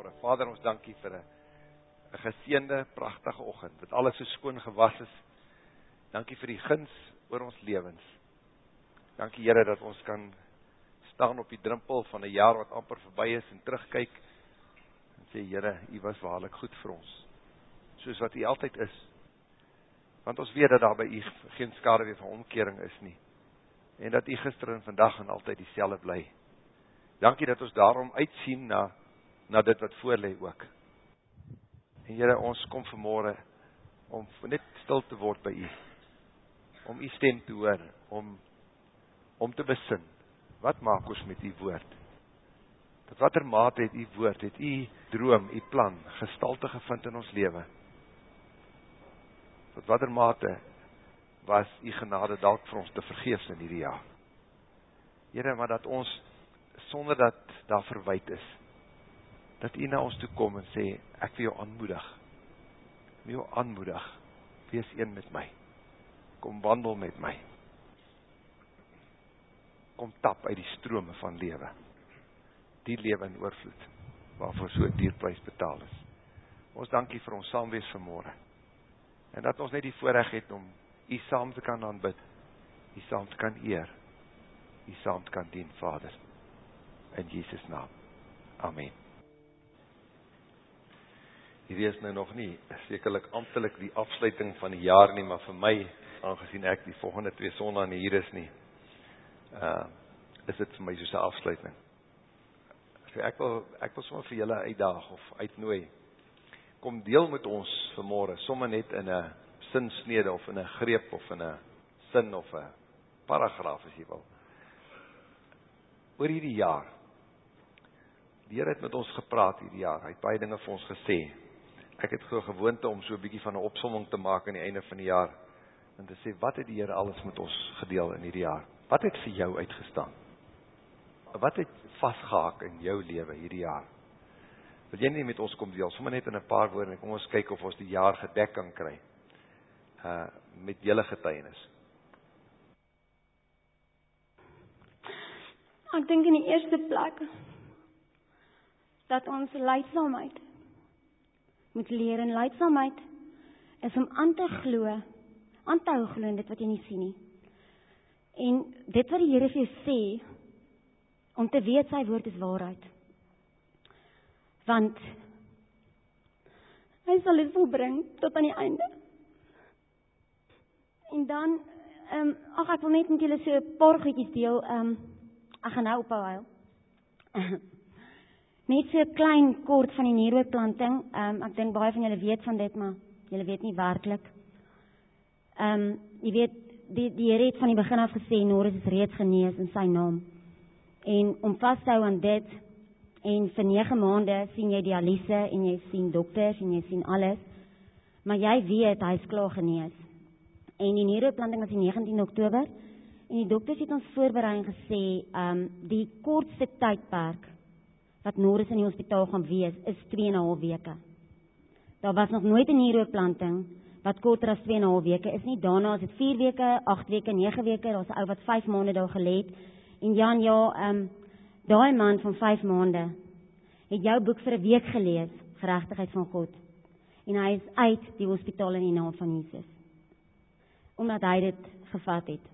Ore Vader, ons dankie vir 'n 'n geseënde, pragtige oggend. Dit alles so skoon gewas is. Dankie vir die guns oor ons lewens. Dankie Here dat ons kan staan op die drempel van 'n jaar wat amper verby is en terugkyk en sê Here, U was waarlik goed vir ons. Soos wat U altyd is. Want ons weet dat daar by U geen skade weer van omkering is nie. En dat U gister en vandag en altyd dieselfde bly. Dankie dat ons daarom uitsien na na dit wat voor lê ook. En Here, ons kom vanmôre om net stil te word by U. Om U stem te hoor, om om te besin. Wat maak ons met U woord? Tot watter mate het U woord, het U droom, U plan gestalte gevind in ons lewe? Tot watter mate was U genade dalk vir ons te vergeefs in hierdie jaar? Here, maar dat ons sonder dat daar verwyd is, dat u na ons toe kom en sê, ek wil jou aanmoedig, wil jou aanmoedig, wees een met my, kom wandel met my, kom tap uit die strome van lewe, die lewe in oorvloed, waarvoor so dierprijs betaal is. Ons dankie vir ons saamwees vanmorgen, en dat ons net die voorrecht het om u saam te kan aanbid, u saam te kan eer, u saam te kan dien, Vader, in Jesus naam. Amen hierdie is nou nog nie sekerlik amptelik die afsluiting van die jaar nie, maar vir my, aangesien ek die volgende twee sondae hier is nie, uh, is dit vir my soos 'n afsluiting. So ek wil ek wil sommer vir julle uitdaag of uitnooi. Kom deel met ons vanmôre, sommer net in 'n sinsnede of in 'n greep of in 'n sin of 'n paragraaf as jy wil. Oor hierdie jaar. Die Here het met ons gepraat hierdie jaar. Hy het baie dinge vir ons gesê ek het so gewoonte om so 'n bietjie van 'n opsomming te maak aan die einde van die jaar en te sê wat het die Here alles met ons gedeel in hierdie jaar? Wat het vir jou uitgestaan? Wat het vasgehaak in jou lewe hierdie jaar? Wil jy nie met ons kom deel sommer net in 'n paar woorde kom ons kyk of ons die jaar gedek kan kry. Uh met julle getuienis. Ek dink in die eerste plek dat ons leidsaamheid moet leer in leidsaamheid is om aan te glo, aan te hou glo in dit wat jy nie sien nie. En dit wat die Here vir jou sê om te weet sy woord is waarheid. Want hy sal dit volbring tot aan die einde. En dan ehm um, ag ek wil net met julle so 'n paar goedjies deel. Ehm um, ek gaan nou ophou huil. Net so klein kort van die nierookplanting. Ehm um, ek dink baie van julle weet van dit, maar julle weet nie werklik. Ehm um, jy weet die die Here het van die begin af gesê Norris is reeds genees in sy naam. En om vas te hou aan dit en vir 9 maande sien jy dialyse en jy sien dokters en jy sien alles. Maar jy weet hy is klaar genees. En die nierookplanting was die 19 Oktober en die dokters het ons voorberei en gesê ehm um, die kortste tydperk wat Norris in die hospitaal gaan wees, is 2 en 'n half weke. Daar was nog nooit 'n nieroorplanting wat korter as 2 en 'n half weke is nie. Daarna is dit 4 weke, 8 weke, 9 weke. Daar's 'n ou wat 5 maande daar gelê het. En Jan, ja, ehm um, daai man van 5 maande het jou boek vir 'n week gelees, Geregtigheid van God. En hy is uit die hospitaal in die naam van Jesus. Omdat hy dit gevat het.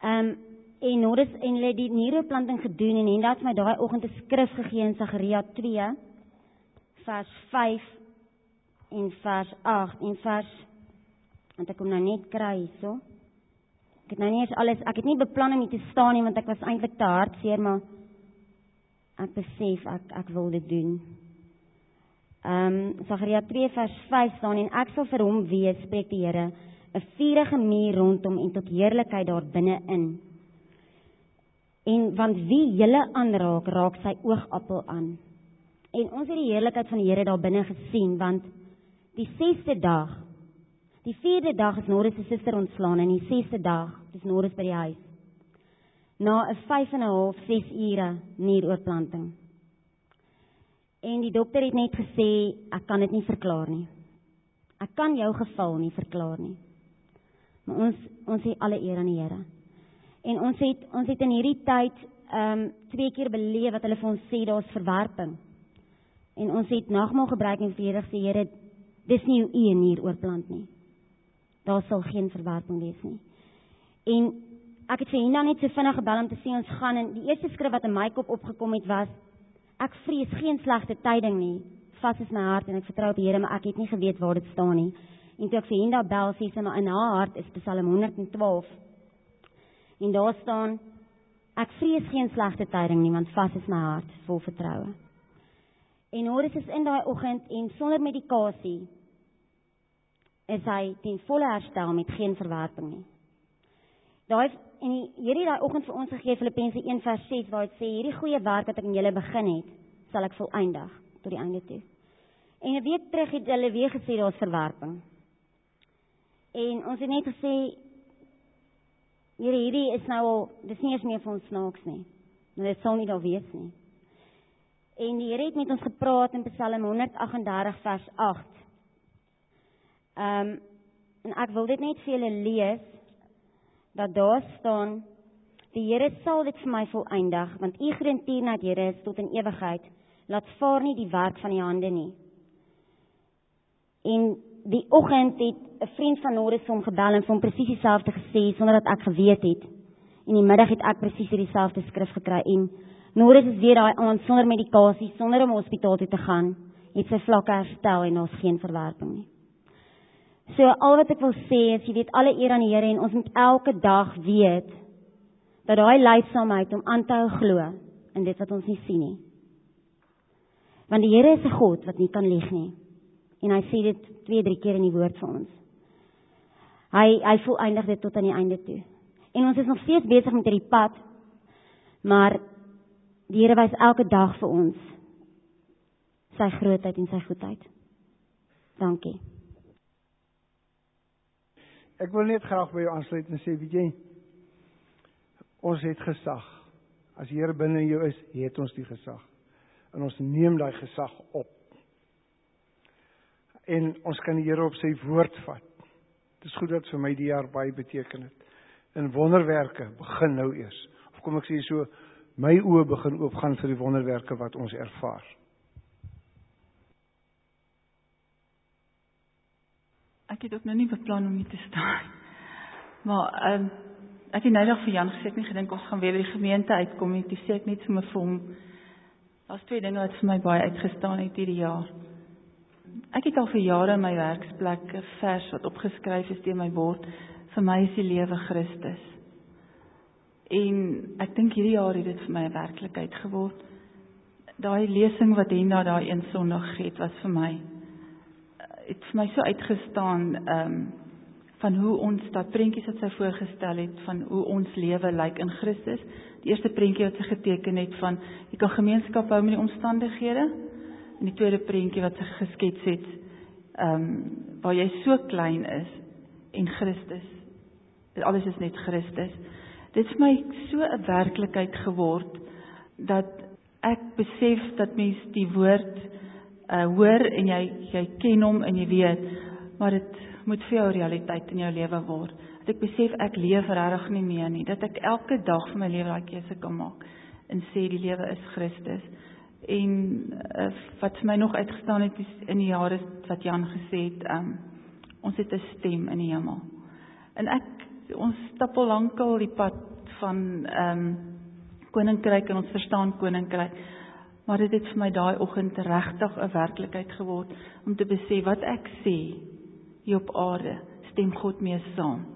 Ehm um, en Norris en hulle die niereplanting gedoen en Henda het my daai oggend 'n skrif gegee in Sagaria 2 vers 5 en vers 8 en vers want ek kom nou net kry hierso. Ek het nou nie eens alles ek het nie beplan om hier te staan nie want ek was eintlik te hartseer maar ek besef ek ek wil dit doen. Ehm um, Sagaria 2 vers 5 staan en ek sal vir hom wees spreek die Here 'n vuurige muur rondom en tot heerlikheid daar binne in. En want wie julle aanraak, raak sy oogappel aan. En ons het die heerlikheid van die Here daar binne gesien want die 6ste dag die 4de dag is Norris se suster ontslaan en die 6ste dag is Norris by die huis. Na 'n 5 en 'n half 6 ure nieroorplanting. En die dokter het net gesê ek kan dit nie verklaar nie. Ek kan jou geval nie verklaar nie. Maar ons ons sê alle eer aan die Here. En ons het ons het in hierdie tyd ehm um, twee keer beleef wat hulle vir ons sê daar's verwerping. En ons het nagmaal gebruik en vir gesê Here, dis nie hoe U hier oorplant nie. Daar sal geen verwerping wees nie. En ek het vir Hinda net so vinnig gebel om te sê ons gaan en die eerste skrif wat in my kop opgekom het was ek vrees geen slegte tyding nie. Vas is my hart en ek vertrou op die Here, maar ek het nie geweet waar dit staan nie. En toe ek vir Hinda bel, sê sy maar in haar hart is Psalm 112. En daar staan ek vrees geen slegte tyding nie, want vas is my hart vol vertroue. En Horus is in daai oggend en sonder medikasie is hy ten volle herstel met geen verwerping nie. Daai en die Here het daai oggend vir ons gegee Filippense 1:6 waar dit sê hierdie goeie werk wat ek in julle begin het, sal ek volëindig tot die einde toe. En 'n week terug het hulle weer gesê daar's verwerping. En ons het net gesê Here hierdie is nou al dis nie eens meer vir ons snaaks nie. Maar dit sal nie daar wees nie. En die Here het met ons gepraat in Psalm 138 vers 8. Ehm um, en ek wil dit net vir julle lees dat daar staan die Here sal dit vir my volëindig want u gerenteernheid Here is tot in ewigheid. Laat vaar nie die werk van die hande nie. En die oggend het 'n vriend van Norris hom gebel en hom presies dieselfde gesê sonder dat ek geweet het. En die middag het ek presies dieselfde skrif gekry en Norris is weer daai aand sonder medikasie, sonder om hospitaal toe te gaan, het sy vlakke herstel en ons geen verwerping nie. So al wat ek wil sê is jy weet alle eer aan die Here en ons moet elke dag weet dat daai leidsaamheid om aan te hou glo in dit wat ons nie sien nie. Want die Here is 'n God wat nie kan lieg nie. En hy sê dit twee, drie keer in die woord vir ons. Hy hy voel eindig dit tot aan die einde toe. En ons is nog steeds besig met hierdie pad. Maar Die Here wys elke dag vir ons sy grootheid en sy goedheid. Dankie. Ek wil net graag by jou aansluit en sê, weet jy, ons het gesag. As die Here binne jou is, het ons die gesag. En ons neem daai gesag op. En ons kan die Here op sy woord vat. Dit is goed dat vir my die jaar baie beteken het. En wonderwerke begin nou eers. Of kom ek sê so my oë begin oopgaan vir die wonderwerke wat ons ervaar. Ek het ook nou nie beplan om hier te staan. Maar ehm um, ek het nou nog vir Jan gesê ek nie gedink ons gaan weer by die gemeente uitkom nie. Toe sê ek net vir my vir hom daar's twee dinge wat vir my baie uitgestaan het hierdie jaar. Ek het al vir jare my werksplek 'n vers wat opgeskryf is teen my bord. Vir my is die lewe Christus. En ek dink hierdie jaar het dit vir my 'n werklikheid geword. Daai lesing wat Henda daai een Sondag het was vir my het vir my so uitgestaan ehm um, van hoe ons daai prentjies wat sy voorgestel het van hoe ons lewe lyk in Christus. Die eerste prentjie wat sy geteken het van jy kan gemeenskap hou met die omstandighede en die tweede prentjie wat sy geskets het ehm um, waar jy so klein is en Christus. Dit alles is net Christus dit vir my so 'n werklikheid geword dat ek besef dat mens die woord uh hoor en jy jy ken hom en jy weet maar dit moet vir jou realiteit in jou lewe word. Dat ek besef ek leef regtig nie meer nie, dat ek elke dag van my lewe daai keuse kan maak en sê die lewe is Christus. En uh, wat vir my nog uitgestaan het is in die jare wat Jan gesê het, um ons het 'n stem in die hemel. En ek ons stap al lankal die pad van ehm um, koninkryk en ons verstaan koninkryk. Maar dit het vir my daai oggend regtig 'n werklikheid geword om te besef wat ek sê hier op aarde stem God mee saam.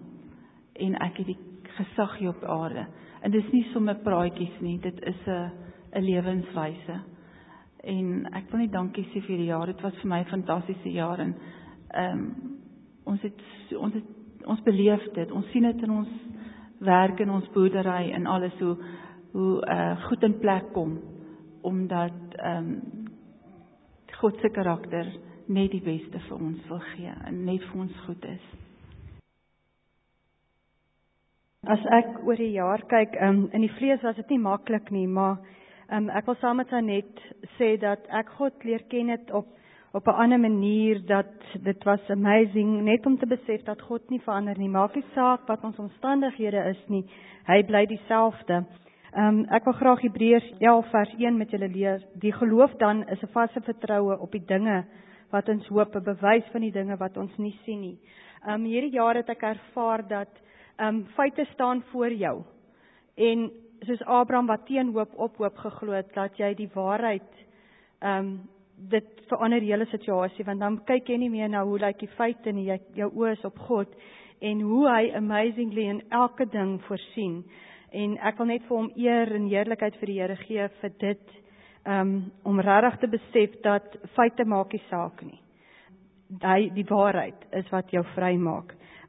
En ek het die gesag hier op aarde. En dis nie sommer praatjies nie, dit is 'n 'n lewenswyse. En ek wil net dankie sê vir die jaar. Dit was vir my 'n fantastiese jaar en ehm um, ons het ons het ons beleef dit. Ons sien dit in ons werk in ons boerdery en alles hoe hoe uh goed in plek kom omdat ehm um, God se karakter net die beste vir ons wil gee en net vir ons goed is. As ek oor die jaar kyk, um, in die vlees was dit nie maklik nie, maar um, ek wil saam met Anet sê dat ek God leer ken het op op 'n ander manier dat dit was amazing net om te besef dat God nie verander nie. Maak nie saak wat ons omstandighede is nie. Hy bly dieselfde. Ehm um, ek wil graag Hebreërs 11 vers 1 met julle lees. Die geloof dan is 'n vaste vertroue op die dinge wat ons hoop, 'n bewys van die dinge wat ons nie sien nie. Ehm um, hierdie jaar het ek ervaar dat ehm um, feite staan voor jou. En soos Abraham wat teen hoop op hoop geglo het dat jy die waarheid ehm um, dit verander die hele situasie want dan kyk jy nie meer na hoe lyk die feite nie, jy jou oë is op God en hoe hy amazingly in elke ding voorsien. En ek wil net vir hom eer en heerlikheid vir die Here gee vir dit um om regtig te besef dat feite maak nie saak nie. Hy die waarheid is wat jou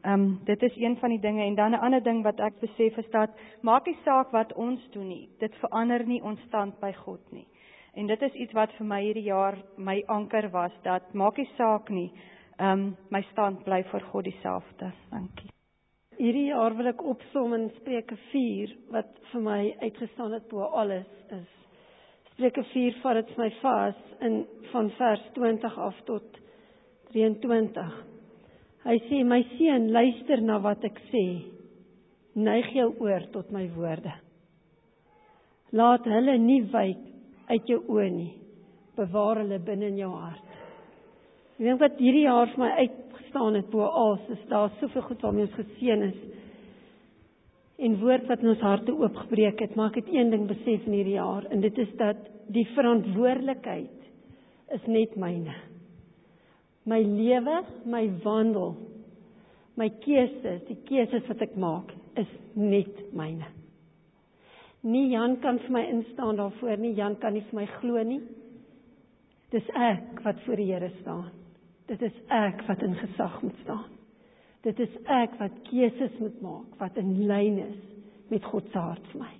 vrymaak. Um dit is een van die dinge en dan 'n ander ding wat ek besef is dat maak nie saak wat ons doen nie. Dit verander nie ons stand by God nie. En dit is iets wat vir my hierdie jaar my anker was dat maak nie saak nie. Ehm um, my stand bly vir God dieselfde. Dankie. Hierdie jaar wil ek opsom in Spreuke 4 wat vir my uitgestaan het bo alles is. Spreuke 4 vat dit vir my vas in van vers 20 af tot 23. Hy sê my seun, luister na wat ek sê. Neig jou oor tot my woorde. Laat hulle nie wyk uit jou oë nie. Bewaar hulle binne in jou hart. Ek dink wat hierdie jaar vir my uitgestaan het bo alles, is daar soveel goed waarmee ons geseën is. En woord wat in ons harte oopgebreek het, maar ek het een ding besef in hierdie jaar en dit is dat die verantwoordelikheid is net myne. My lewe, my wandel, my keuses, die keuses wat ek maak, is net myne. Nie Jan kan vir my instaan daarvoor nie. Jan kan nie vir my glo nie. Dis ek wat voor die Here staan. Dit is ek wat in gesag moet staan. Dit is ek wat keuses moet maak wat in lyn is met God se hart vir my.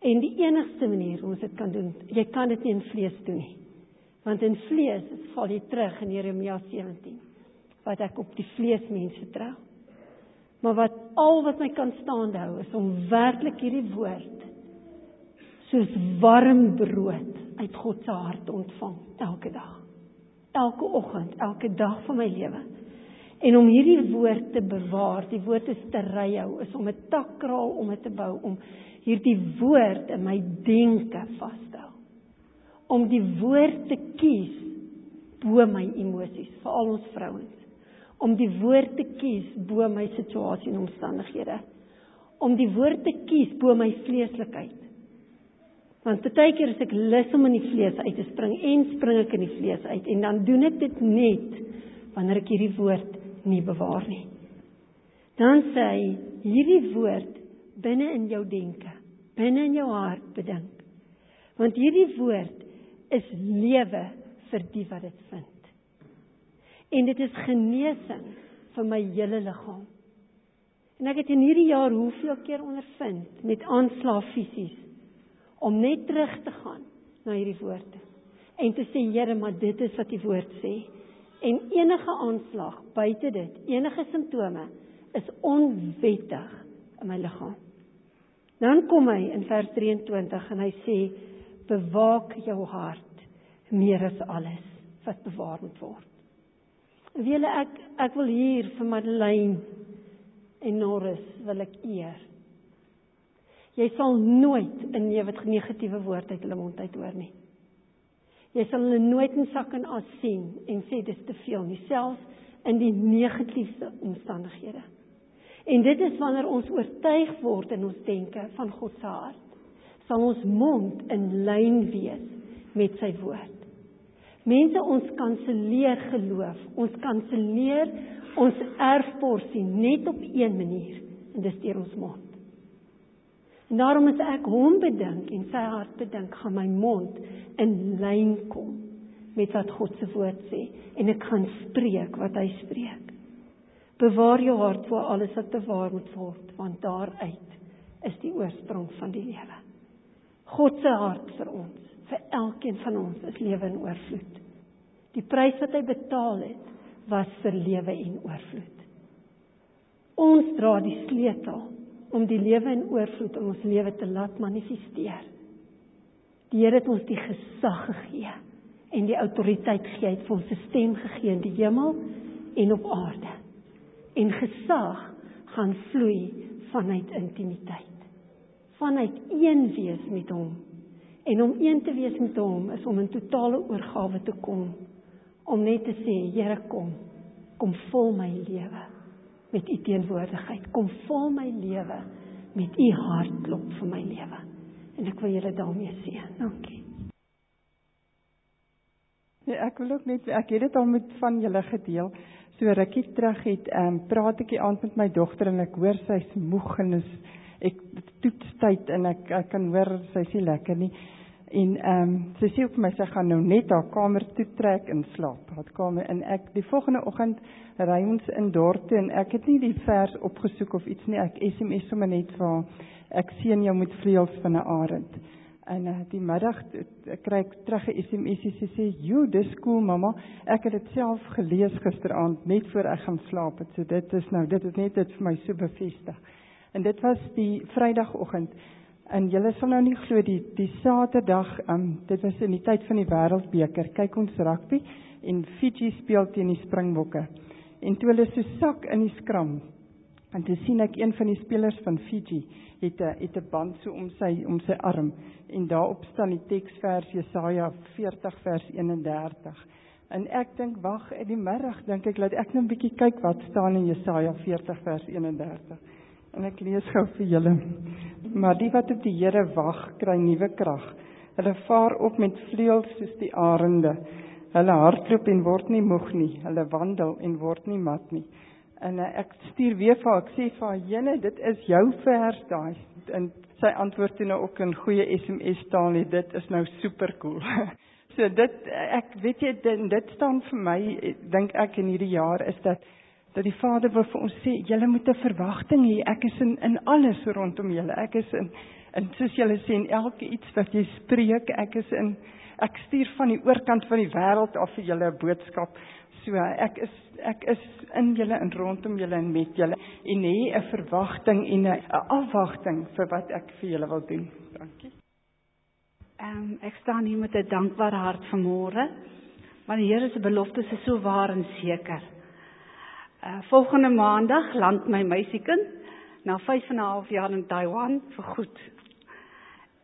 En die enigste manier hoe ons dit kan doen, jy kan dit nie in vlees doen nie. Want in vlees val jy terug in Jeremia 17 wat ek op die vlees mens vertrou. Maar wat al wat my kan staande hou is om werklik hierdie woord soos warm brood uit God se hart ontvang elke dag. Elke oggend, elke dag van my lewe. En om hierdie woord te bewaar, die woord is te ry hou, is om 'n takkraal om dit te bou om hierdie woord in my denke vas te hou. Om die woord te kies bo my emosies, veral ons vrouens. Om die woord te kies bo my situasie en omstandighede. Om die woord te kies bo my vleeslikheid Want baie keer as ek lus om in die vlees uit te spring en spring ek in die vlees uit en dan doen ek dit net wanneer ek hierdie woord nie bewaar nie. Dan sê hy hierdie woord binne in jou denke, binne in jou hart bedink. Want hierdie woord is lewe vir die wat dit vind. En dit is genesing vir my hele liggaam. En ek het in hierdie jaar hoeveel keer ondervind met aanslae fisies om net terug te gaan na hierdie woorde en te sê Here, maar dit is wat die woord sê. En enige aanslag buite dit, enige simptome is onwettig in my liggaam. Dan kom hy in vers 23 en hy sê bewaak jou hart meer as alles wat bewaar moet word. Wiele ek ek wil hier vir Madeleine en Norris wil ek eer. Jy sal nooit 'n negatiewe woord uit hulle mond uit hoor nie. Jy sal hulle nooit in sak en as sien en sê dis te veel nie, selfs in die negatiewe omstandighede. En dit is wanneer ons oortuig word in ons denke van God se hart, sal ons mond in lyn wees met sy woord. Mense ons kanselleer geloof, ons kanselleer ons erfporsie net op een manier en dis deur ons mond. En daarom as ek hom bedink en sy hart bedink, gaan my mond in lyn kom met wat God se woord sê en ek gaan spreek wat hy spreek. Bewaar jou hart voor alles wat bewaar moet word, want daaruit is die oorsprong van die lewe. God se hart vir ons, vir elkeen van ons is lewe in oorvloed. Die prys wat hy betaal het, was vir lewe en oorvloed. Ons dra die sleutel om die lewe in oorvloed in ons lewe te laat manifesteer. Die Here het ons die gesag gegee en die autoriteit gegee het vir ons 'n stem gegee in die hemel en op aarde. En gesag gaan vloei vanuit intimiteit. Vanuit een wees met hom. En om een te wees met hom is om in totale oorgawe te kom. Om net te sê, Here kom, kom vul my lewe met u teenwoordigheid. Kom vul my lewe met u hartklop vir my lewe. En ek wil julle daarmee seën. Dankie. Nee, ek wil ook net ek het dit al met van julle gedeel. So rukkie terug het ehm um, praat ek die aand met my dogter en ek hoor sy's moeg en is ek toetstyd en ek ek kan hoor sy's nie lekker nie. En ehm um, sy sê op my sy gaan nou net haar kamer toe trek en slaap. Haar kamer en ek die volgende oggend ry ons in dorp toe en ek het nie die vers opgesoek of iets nie. Ek SMS sommer net vir ek sien jou met vleuels van 'n arend. En uh, die middag kry ek terug 'n SMS sy sê, "Jo, dis cool mamma. Ek het dit self gelees gisteraand net voor ek gaan slaap het. So dit is nou, dit is net dit vir my so bevestig." En dit was die Vrydagoggend. En julle sal nou nie glo die die Saterdag, um, dit was in die tyd van die Wêreldbeker. Kyk ons rugby en Fiji speel teen die Springbokke. En toe hulle so sak in die skram, en toe sien ek een van die spelers van Fiji het 'n het 'n band so om sy om sy arm en daarop staan die teksvers Jesaja 40 vers 31. En ek dink wag in die middag dink ek laat ek net 'n bietjie kyk wat staan in Jesaja 40 vers 31. En ek lees gou vir julle. Maar die wat op die Here wag, kry nuwe krag. Hulle vaar op met vleuels soos die arende. Hulle hardloop en word nie moeg nie. Hulle wandel en word nie mat nie. En uh, ek stuur weer vir haar, ek sê vir haar, "Jene, dit is jou vers daai." En sy antwoord toe nou ook in goeie SMS taal, "Dit is nou super cool." so dit ek weet jy dit, dit staan vir my dink ek in hierdie jaar is dat dat die Vader wil vir ons sê, "Julle moet 'n verwagting hê. Ek is in in alles rondom julle. Ek is in en soos julle sê en elke iets wat jy spreek, ek is in ek stuur van die oorkant van die wêreld af vir julle 'n boodskap. So ek is ek is in julle en rondom julle en met julle en hê 'n verwagting en 'n afwagting vir wat ek vir julle wil doen. Dankie. Ehm um, ek staan hier met 'n dankbare hart vanmôre. Want die Here se beloftes is so waar en seker. Uh volgende maandag land my meisiekind na 5 en 'n half jaar in Taiwan vir goed.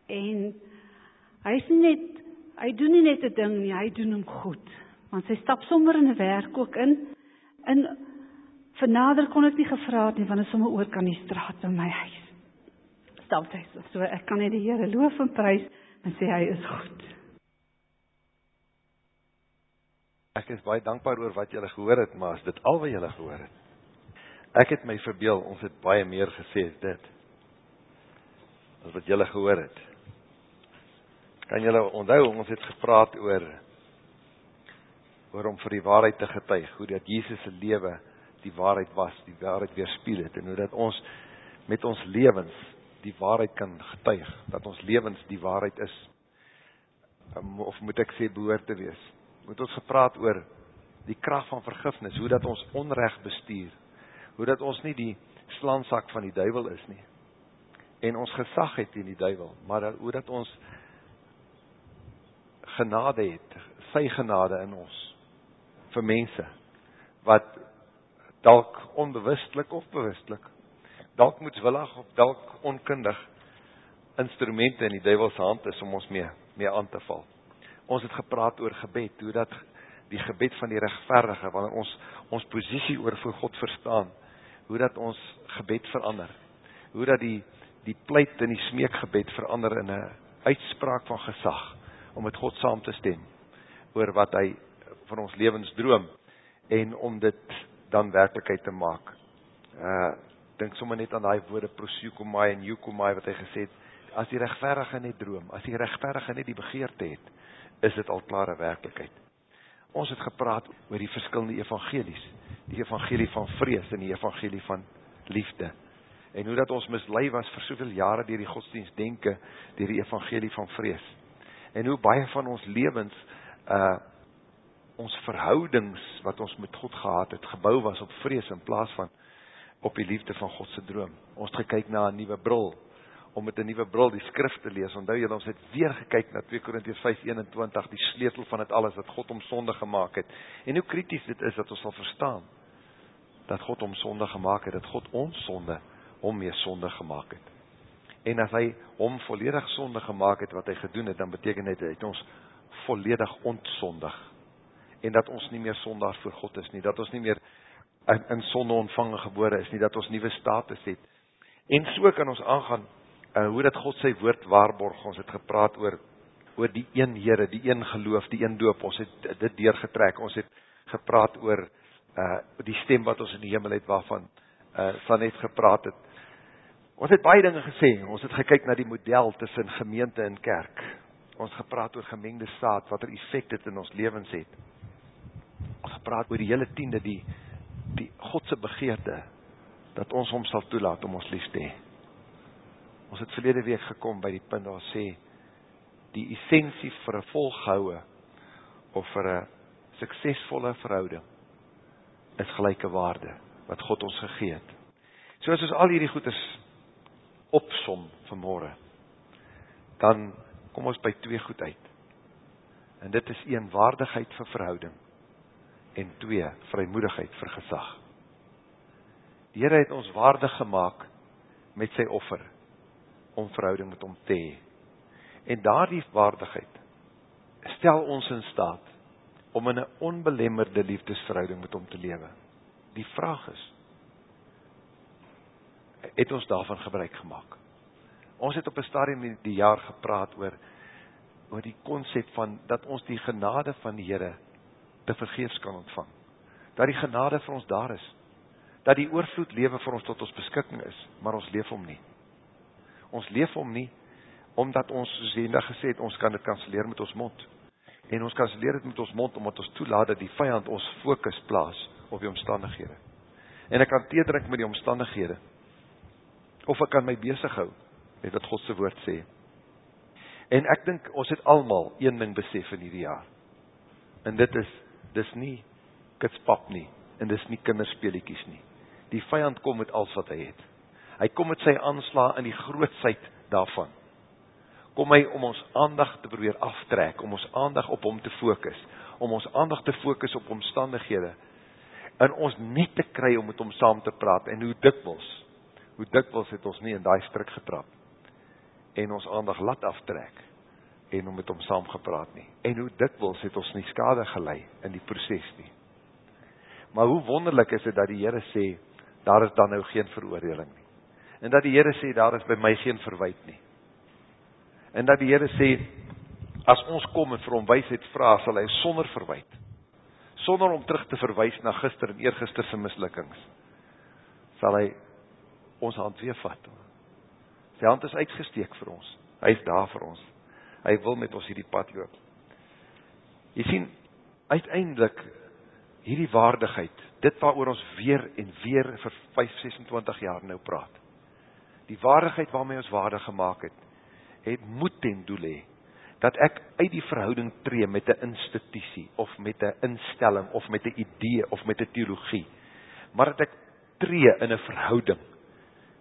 En hy's net hy doen nie net 'n ding nie, hy doen hom goed want sy stap sommer in 'n werk ook in. In vernader kon ek nie gevra het nie want hy sommer oor kan die straat by my huis. Stap hy so, so ek kan net die Here loof en prys en sê hy is goed. Ek is baie dankbaar oor wat julle gehoor het, maar as dit al wat julle gehoor het. Ek het my verbeel ons het baie meer gesê as dit. As wat julle gehoor het. Kan julle onthou ons het gepraat oor oor om vir die waarheid te getuig, hoe dat Jesus se lewe die waarheid was, die waarheid weerspieël het en hoe dat ons met ons lewens die waarheid kan getuig, dat ons lewens die waarheid is. Of moet ek sê behoort te wees. Moet ons gepraat oor die krag van vergifnis, hoe dat ons onreg bestuur. Hoe dat ons nie die slansak van die duiwel is nie. En ons gesag het teen die duiwel, maar hoe dat ons genade het, sy genade in ons vir mense wat dalk onbewustelik of bewustelik dalk moetswillig of dalk onkundig instrumente in die duiwel se hand is om ons mee mee aan te val. Ons het gepraat oor gebed, hoe dat die gebed van die regverdige wanneer ons ons posisie oor voor God verstaan, hoe dat ons gebed verander. Hoe dat die die pleit in die smeekgebed verander in 'n uitspraak van gesag om met God saam te stem oor wat hy van ons lewensdroom en om dit dan werklikheid te maak. Uh dink sommer net aan daai woorde prosukomai en yukomai wat hy gesê het, as die regverdige net droom, as die regverdige net die begeerte het, is dit al klare werklikheid. Ons het gepraat oor die verskillende evangelies, die evangelie van vrees en die evangelie van liefde. En hoe dat ons mislei was vir soveel jare deur die godsdienstdenke, deur die evangelie van vrees. En hoe baie van ons lewens uh ons verhoudings wat ons met God gehad het, gebou was op vrees in plaas van op die liefde van God se droom. Ons het gekyk na 'n nuwe bril om met 'n nuwe bril die skrif te lees. Onthou julle ons het weer gekyk na 2 Korintiërs 5:21, die sleutel van dit alles wat God hom sonde gemaak het. En hoe krities dit is dat ons sal verstaan dat God hom sonde gemaak het, dat God ons sonde hom mee sonde gemaak het. En as hy hom volledig sonde gemaak het wat hy gedoen het, dan beteken dit hy het ons volledig ontsondig. En dat ons nie meer sondaar voor God is nie, dat ons nie meer in, in sonde ontvang gebore is nie, dat ons nuwe status het. En so kan ons aangaan uh, hoe dat God sy woord waarborg. Ons het gepraat oor oor die een Here, die een geloof, die een doop. Ons het dit deurgetrek. Ons het gepraat oor uh die stem wat ons in die hemel het waarvan uh Sanet gepraat het. Ons het baie dinge gesê. Ons het gekyk na die model tussen gemeente en kerk. Ons gepraat oor gemengde staat, watter effek dit in ons lewens het. Ons gepraat oor die hele tiende die die God se begeerte dat ons hom sal toelaat om ons lief te hê. Ons het verlede week gekom by die punt waar sê die essensie vir 'n volgehoue of vir 'n suksesvolle verhouding is gelyke waarde wat God ons gegee het. So as ons al hierdie goeders opsom vanmôre, dan kom ons by twee goed uit. En dit is een waardigheid vir verhouding en twee vrymoedigheid vir gesag. Die Here het ons waardig gemaak met sy offer om verhouding met hom te hê. En daardie waardigheid stel ons in staat om in 'n onbelemmerde liefdesverhouding met hom te lewe. Die vraag is het ons daarvan gebruik gemaak. Ons het op 'n stadium in die jaar gepraat oor oor die konsep van dat ons die genade van die Here te vergeefs kan ontvang. Dat die genade vir ons daar is. Dat die oorvloed lewe vir ons tot ons beskikking is, maar ons leef hom nie. Ons leef hom nie omdat ons soos Henda gesê het, ons kan dit kanselleer met ons mond. En ons kanselleer dit met ons mond omdat ons toelaat dat die vyand ons fokus plaas op die omstandighede. En ek kan teedrink met die omstandighede of ek kan my besig hou met wat God se woord sê. En ek dink ons het almal een ding besef in hierdie jaar. En dit is dis nie kitspap nie en dis nie kinderspeletjies nie. Die vyand kom met alles wat hy het. Hy kom met sy aanslae in die grootsheid daarvan. Kom hy om ons aandag te probeer aftrek, om ons aandag op hom te fokus, om ons aandag te fokus op omstandighede en ons nie te kry om met hom saam te praat en hoe dikwels hoe dikwels het ons nie in daai struik getrap en ons aandag laat aftrek en om met hom saam gepraat nie. En hoe dikwels het ons nie skade gelei in die proses nie. Maar hoe wonderlik is dit dat die Here sê daar is dan nou geen veroordeling. En dat die Here sê daar is by my geen verwyte nie. En dat die Here sê as ons kom en vir hom wysheid vra, sal hy sonder verwyte sonder om terug te verwys na gister en eergister se mislukkings sal hy ons hand weer vat. Sy hand is uitgesteek vir ons. Hy is daar vir ons. Hy wil met ons hierdie pad loop. Jy sien uiteindelik hierdie waardigheid, dit waaroor ons weer en weer vir 5 26 jaar nou praat. Die waardigheid waarmee ons waardig gemaak het, het moet ten doel hê dat ek uit die verhouding tree met 'n institusie of met 'n instelling of met 'n idee of met 'n teologie, maar dat ek tree in 'n verhouding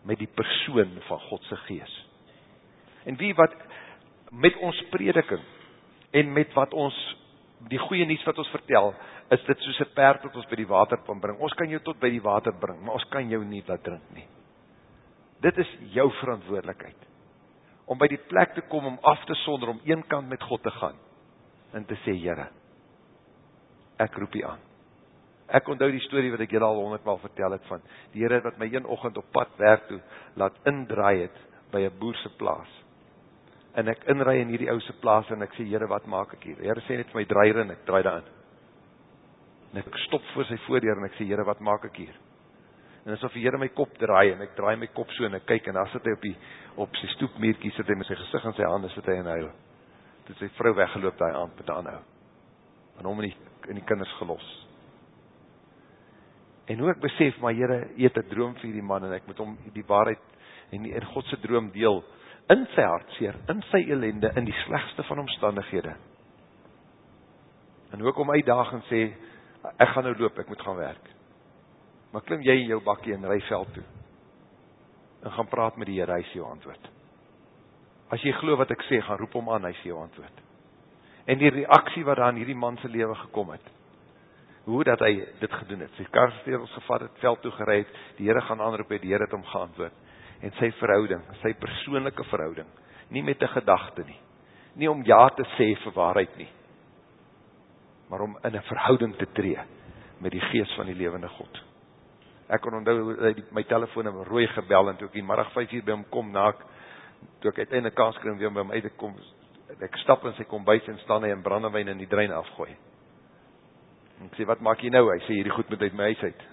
met die persoon van God se Gees. En wie wat met ons prediking en met wat ons die goeie nuus wat ons vertel, is dit soos 'n perd wat ons by die water kan bring. Ons kan jou tot by die water bring, maar ons kan jou nie laat drink nie. Dit is jou verantwoordelikheid om by die plek te kom om af te sonder om eenkant met God te gaan en te sê Here, ek roep U aan. Ek onthou die storie wat ek julle al 100 maal vertel het van die Here wat my een oggend op pad werk toe laat indraai het by 'n boer se plaas. En ek inry in hierdie ou se plaas en ek sê Here, wat maak ek hier? Die Here sê net vir my draai er in, ek draai daarin. En ek stop voor sy voordeur en ek sê Here, wat maak ek hier? En asof die Here my kop draai en ek draai my kop so en ek kyk en daar sit hy op die op sy stoepmuurtjie sit hy met sy gesig in sy hande sit hy en huil. Dit sy vrou weggeloop daai aand met 'n ander ou. En hom en die in die kinders gelos. En hoe ek besef, maar Here, U het 'n droom vir hierdie man en ek moet hom die waarheid en die, en God se droom deel in sy hartseer, in sy ellende, in die slegste van omstandighede. En hoe ek hom uitdaag en sê, ek gaan nou loop, ek moet gaan werk. Maar klim jy in jou bakkie en ry veld toe. En gaan praat met die Here, hy sê jou antwoord. As jy glo wat ek sê, gaan roep hom aan, hy sê jou antwoord. En die reaksie wat daar in hierdie man se lewe gekom het, hoe dat hy dit gedoen het. Sy kar steeds gevat het, veld toe gery het, die Here gaan aanroep het, die Here het hom geantwoord. en sy verhouding, sy persoonlike verhouding, nie met 'n gedagte nie. Nie om ja te sê vir waarheid nie, maar om in 'n verhouding te tree met die gees van die lewende God. Ek kon onthou hy my telefoon het rooi gebel en toe ek in middag 5uur by hom kom na ek toe ek uiteindelik kans kry om weer by hom uit te kom ek stap in sy kombuis en staan hy in brandewyn in die drein afgooi. En ek sê wat maak jy nou? Hy sê hierdie goed moet uit my huis uit.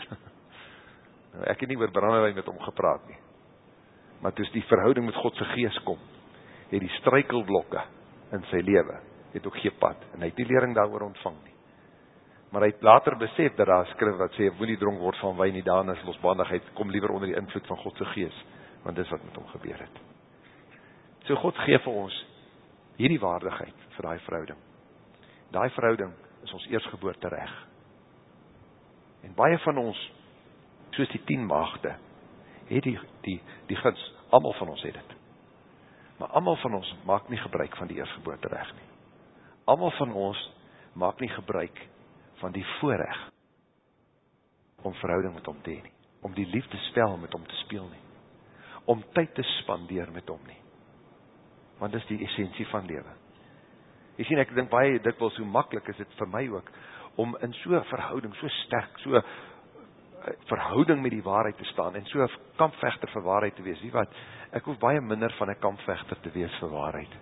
nou, ek het nie oor brandewyn met hom gepraat nie. Maar toe die verhouding met God se gees kom, het die struikelblokke in sy lewe het ook geen pad en hy het nie lering daaroor ontvang nie. Maar hy het later besef dat daar 'n skrif wat sê moenie dronk word van wyn nie, dan is losbandigheid, kom liewer onder die invloed van God se gees, want dis wat met hom gebeur het. So God gee vir ons hierdie waardigheid vir daai verhouding. Daai verhouding is ons eersgeboorte reg. En baie van ons soos die 10 maagde het die die die guns, almal van ons het dit. Maar almal van ons maak nie gebruik van die eersgeboorte reg nie. Almal van ons maak nie gebruik van die voorreg om verhouding met hom te hê nie, om die liefdespel met hom te speel nie, om tyd te spandeer met hom nie. Want dis die essensie van lewe. Jy sien ek dink baie dikwels hoe maklik is dit vir my ook om in so 'n verhouding so sterk, so eh, verhouding met die waarheid te staan en so 'n kampvegter vir waarheid te wees. Wie wat ek hoef baie minder van 'n kampvegter te wees vir waarheid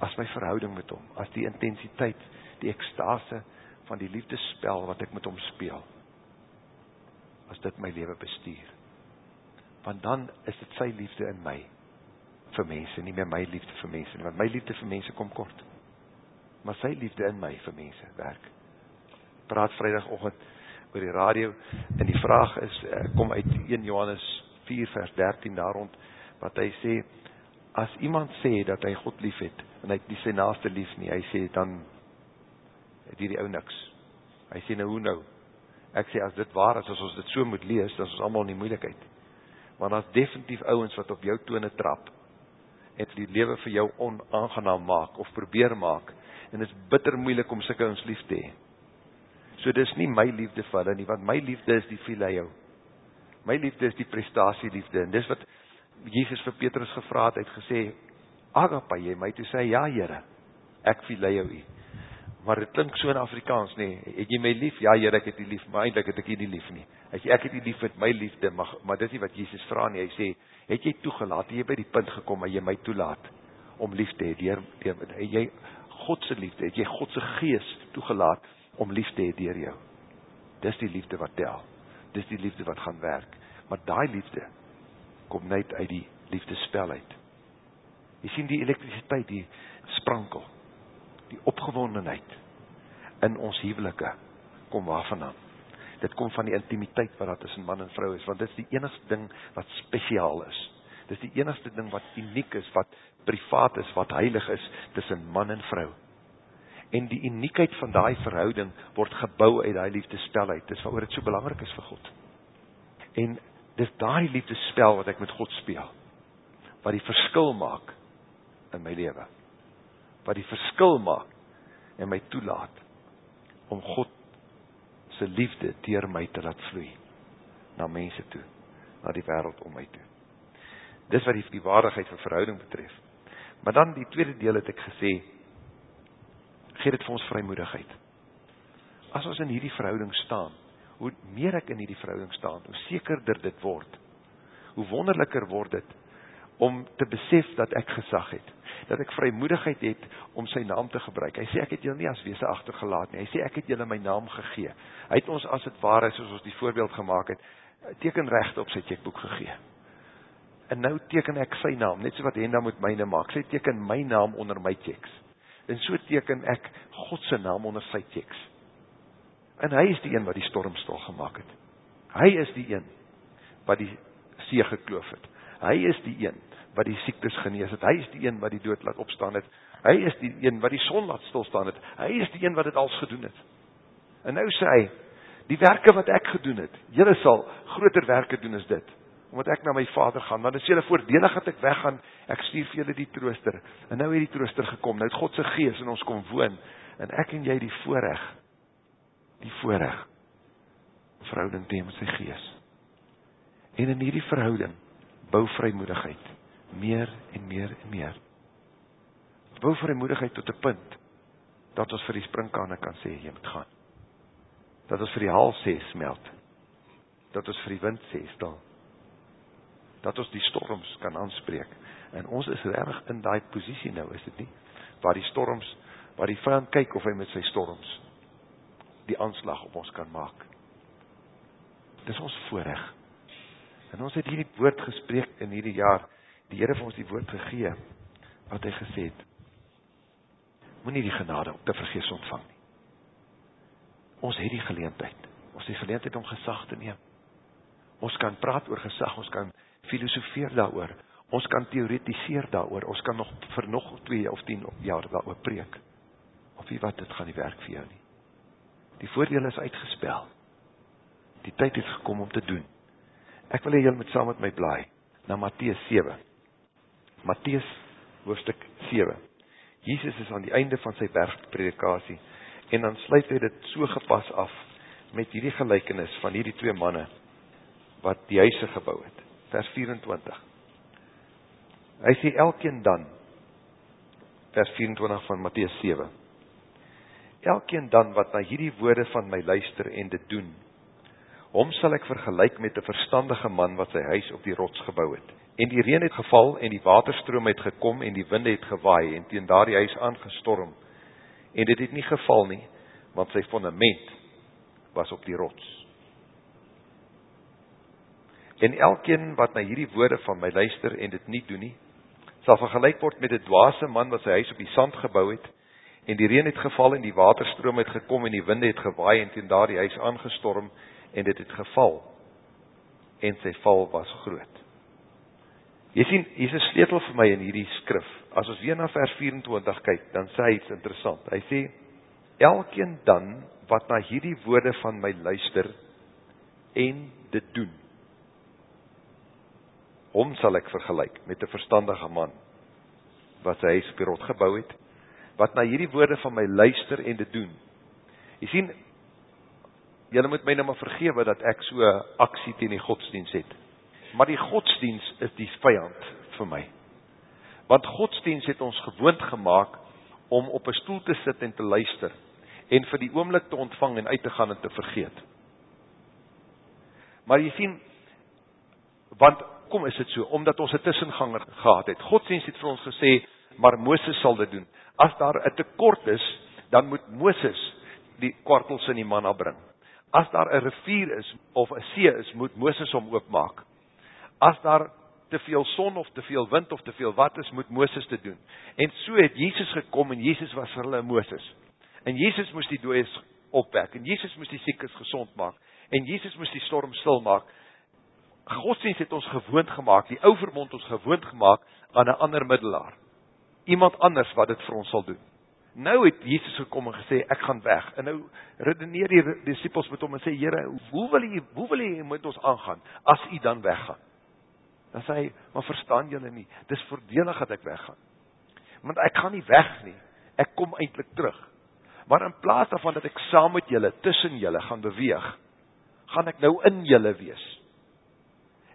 as my verhouding met hom, as die intensiteit, die ekstase van die liefdespel wat ek met hom speel. As dit my lewe bestuur. Want dan is dit sy liefde in my vir mense, nie meer my liefde vir mense nie, want my liefde vir mense kom kort. Maar sy liefde in my vir mense werk. Praat Vrydagoggend oor die radio en die vraag is eh, kom uit 1 Johannes 4 vers 13 daar rond wat hy sê as iemand sê dat hy God liefhet en hy nie sy naaste lief nie, hy sê dan het hierdie ou niks. Hy sê nou hoe nou? Ek sê as dit waar is as ons dit so moet lees, dan is ons almal in die moeilikheid. Want daar's definitief ouens wat op jou tone trap en die lewe vir jou onaangenaam maak of probeer maak en dit is bitter moeilik om sulke ouens lief te hê. So dis nie my liefde vir hulle nie, want my liefde is die filio. My liefde is die prestasie liefde en dis wat Jesus vir Petrus gevra het, hy het gesê agape jy my toe sê ja Here ek filio u maar dit klink so in Afrikaans nê nee. het jy my lief? Ja Here ek het u lief maar eintlik het ek u nie lief nie. Hy sê ek het u lief met my liefde maar maar dis nie wat Jesus vra nie. Hy sê het jy toegelaat het jy by die punt gekom waar jy my toelaat om lief te hê deur deur jy God se liefde het jy God se gees toegelaat om lief te hê deur jou? Dis die liefde wat tel. Dis die liefde wat gaan werk. Maar daai liefde kom net uit die liefdespel uit. Jy sien die elektrisiteit, die sprankel, die opgewondenheid in ons huwelike kom waarvandaan? Dit kom van die intimiteit wat daar tussen man en vrou is, want dit is die enigste ding wat spesiaal is. Dit is die enigste ding wat uniek is, wat privaat is, wat heilig is tussen man en vrou. En die uniekheid van daai verhouding word gebou uit daai liefdespel uit. Dis waaroor dit so belangrik is vir God. En dis daai liefdespel wat ek met God speel wat die verskil maak in my lewe. Wat die verskil maak en my toelaat om God se liefde deur my te laat vloei na mense toe, na die wêreld om my toe. Dis wat die, die waardigheid van verhouding betref. Maar dan die tweede deel het ek gesê gee dit vir ons vrymoedigheid. As ons in hierdie verhouding staan, hoe meer ek in hierdie verhouding staan, hoe sekerder dit word. Hoe wonderliker word dit om te besef dat ek gesag het dat ek vrymoedigheid het om sy naam te gebruik. Hy sê ek het julle nie as wese agtergelaat nie. Hy sê ek het julle my naam gegee. Hy het ons as dit ware soos ons die voorbeeld gemaak het, tekenregte op sy chequeboek gegee. En nou teken ek sy naam, net so wat Henda met myne maak. Sy teken my naam onder my checks. En so teken ek God se naam onder sy checks. En hy is die een wat die storm stil gemaak het. Hy is die een wat die see gekloof het. Hy is die een wat die siektes genees het. Hy is die een wat die dood laat opstaan het. Hy is die een wat die son laat stil staan het. Hy is die een wat dit als gedoen het. En nou sê hy, die werke wat ek gedoen het, julle sal groter werke doen as dit. Omdat ek na my Vader gaan, want dit is julle voordelig dat ek weggaan. Ek stuur vir julle die trooster. En nou het die trooster gekom. Nou het God se gees in ons kom woon en ek en jy die voorreg die voorreg verhouding te hê met sy gees. En in hierdie verhouding bou vrymoedigheid meer en meer en meer. Bou vrymoedigheid tot 'n punt dat ons vir die sprinkane kan sê jy moet gaan. Dat ons vir die haal sê smelt. Dat ons vir die wind sê stil. Dat ons die storms kan aanspreek. En ons is reg in daai posisie nou, is dit nie? Waar die storms, waar die vyand kyk of hy met sy storms die aanslag op ons kan maak. Dis ons voorreg. En ons het hierdie woord gespreek in hierdie jaar. Die Here het ons die woord gegee wat hy gesê het. Moenie die genade op te vergeet ontvang nie. Ons het die geleentheid. Ons het die geleentheid om gesag te neem. Ons kan praat oor gesag, ons kan filosofeer daaroor. Ons kan teoretiseer daaroor. Ons kan nog vir nog 2 of 10 jaar daaroor preek. Of wie wat dit gaan nie werk vir jou nie. Die voordeel is uitgespel. Die tyd het gekom om te doen. Ek wil hê julle moet saam met my blaai na Matteus 7. Matteus hoofstuk 7. Jesus is aan die einde van sy bergpredikasie en dan sluit hy dit so gepas af met hierdie gelykenis van hierdie twee manne wat die huise gebou het. Vers 24. Hy sê elkeen dan vers 24 van Matteus 7. Elkeen dan wat na hierdie woorde van my luister en dit doen, Hom sal ek vergelyk met 'n verstandige man wat sy huis op die rots gebou het. En die reën het geval en die waterstroom het gekom en die winde het gewaai en teen daardie huis aangestorm. En dit het nie geval nie, want sy fondament was op die rots. En elkeen wat na hierdie woorde van my luister en dit nie doen nie, sal vergelyk word met 'n dwaase man wat sy huis op die sand gebou het. En die reën het geval en die waterstroom het gekom en die winde het gewaai en teen daardie huis aangestorm en dit het geval en sy val was groot. Jy sien, hier's 'n sleutel vir my in hierdie skrif. As ons weer na vers 24 kyk, dan sê hy iets interessant. Hy sê elkeen dan wat na hierdie woorde van my luister en dit doen, hom sal ek vergelyk met 'n verstandige man wat sy huis op die rot gebou het, wat na hierdie woorde van my luister en dit doen. Jy sien, Julle moet my nou maar vergewe dat ek so aksie teen die godsdiens het. Maar die godsdiens is die vyand vir my. Want godsdiens het ons gewoond gemaak om op 'n stoel te sit en te luister en vir die oomblik te ontvang en uit te gaan en te vergeet. Maar jy sien want kom is dit so omdat ons 'n tussenganger gehad het. Godsdiens het vir ons gesê maar Moses sal dit doen. As daar 'n tekort is, dan moet Moses die kwartels in die manna bring. As daar 'n rivier is of 'n see is, moet Moses hom oopmaak. As daar te veel son of te veel wind of te veel wat is, moet Moses dit doen. En so het Jesus gekom en Jesus was vir hulle Moses. En Jesus moes die dooies opwek en Jesus moes die siekes gesond maak en Jesus moes die storm stil maak. Godsdienst het ons gewoond gemaak, die ou verbond ons gewoond gemaak aan 'n ander middelaar. Iemand anders wat dit vir ons sal doen. Nou het Jesus gekom en gesê ek gaan weg. En nou redeneer die disippels met hom en sê Here, hoe wil u hoe wil u met ons aangaan as u dan weggaan? Dan sê hy, maar verstaan julle nie, dis voordelig dat ek weggaan. Want ek gaan nie weg nie. Ek kom eintlik terug. Maar in plaas daarvan dat ek saam met julle tussen julle gaan beweeg, gaan ek nou in julle wees.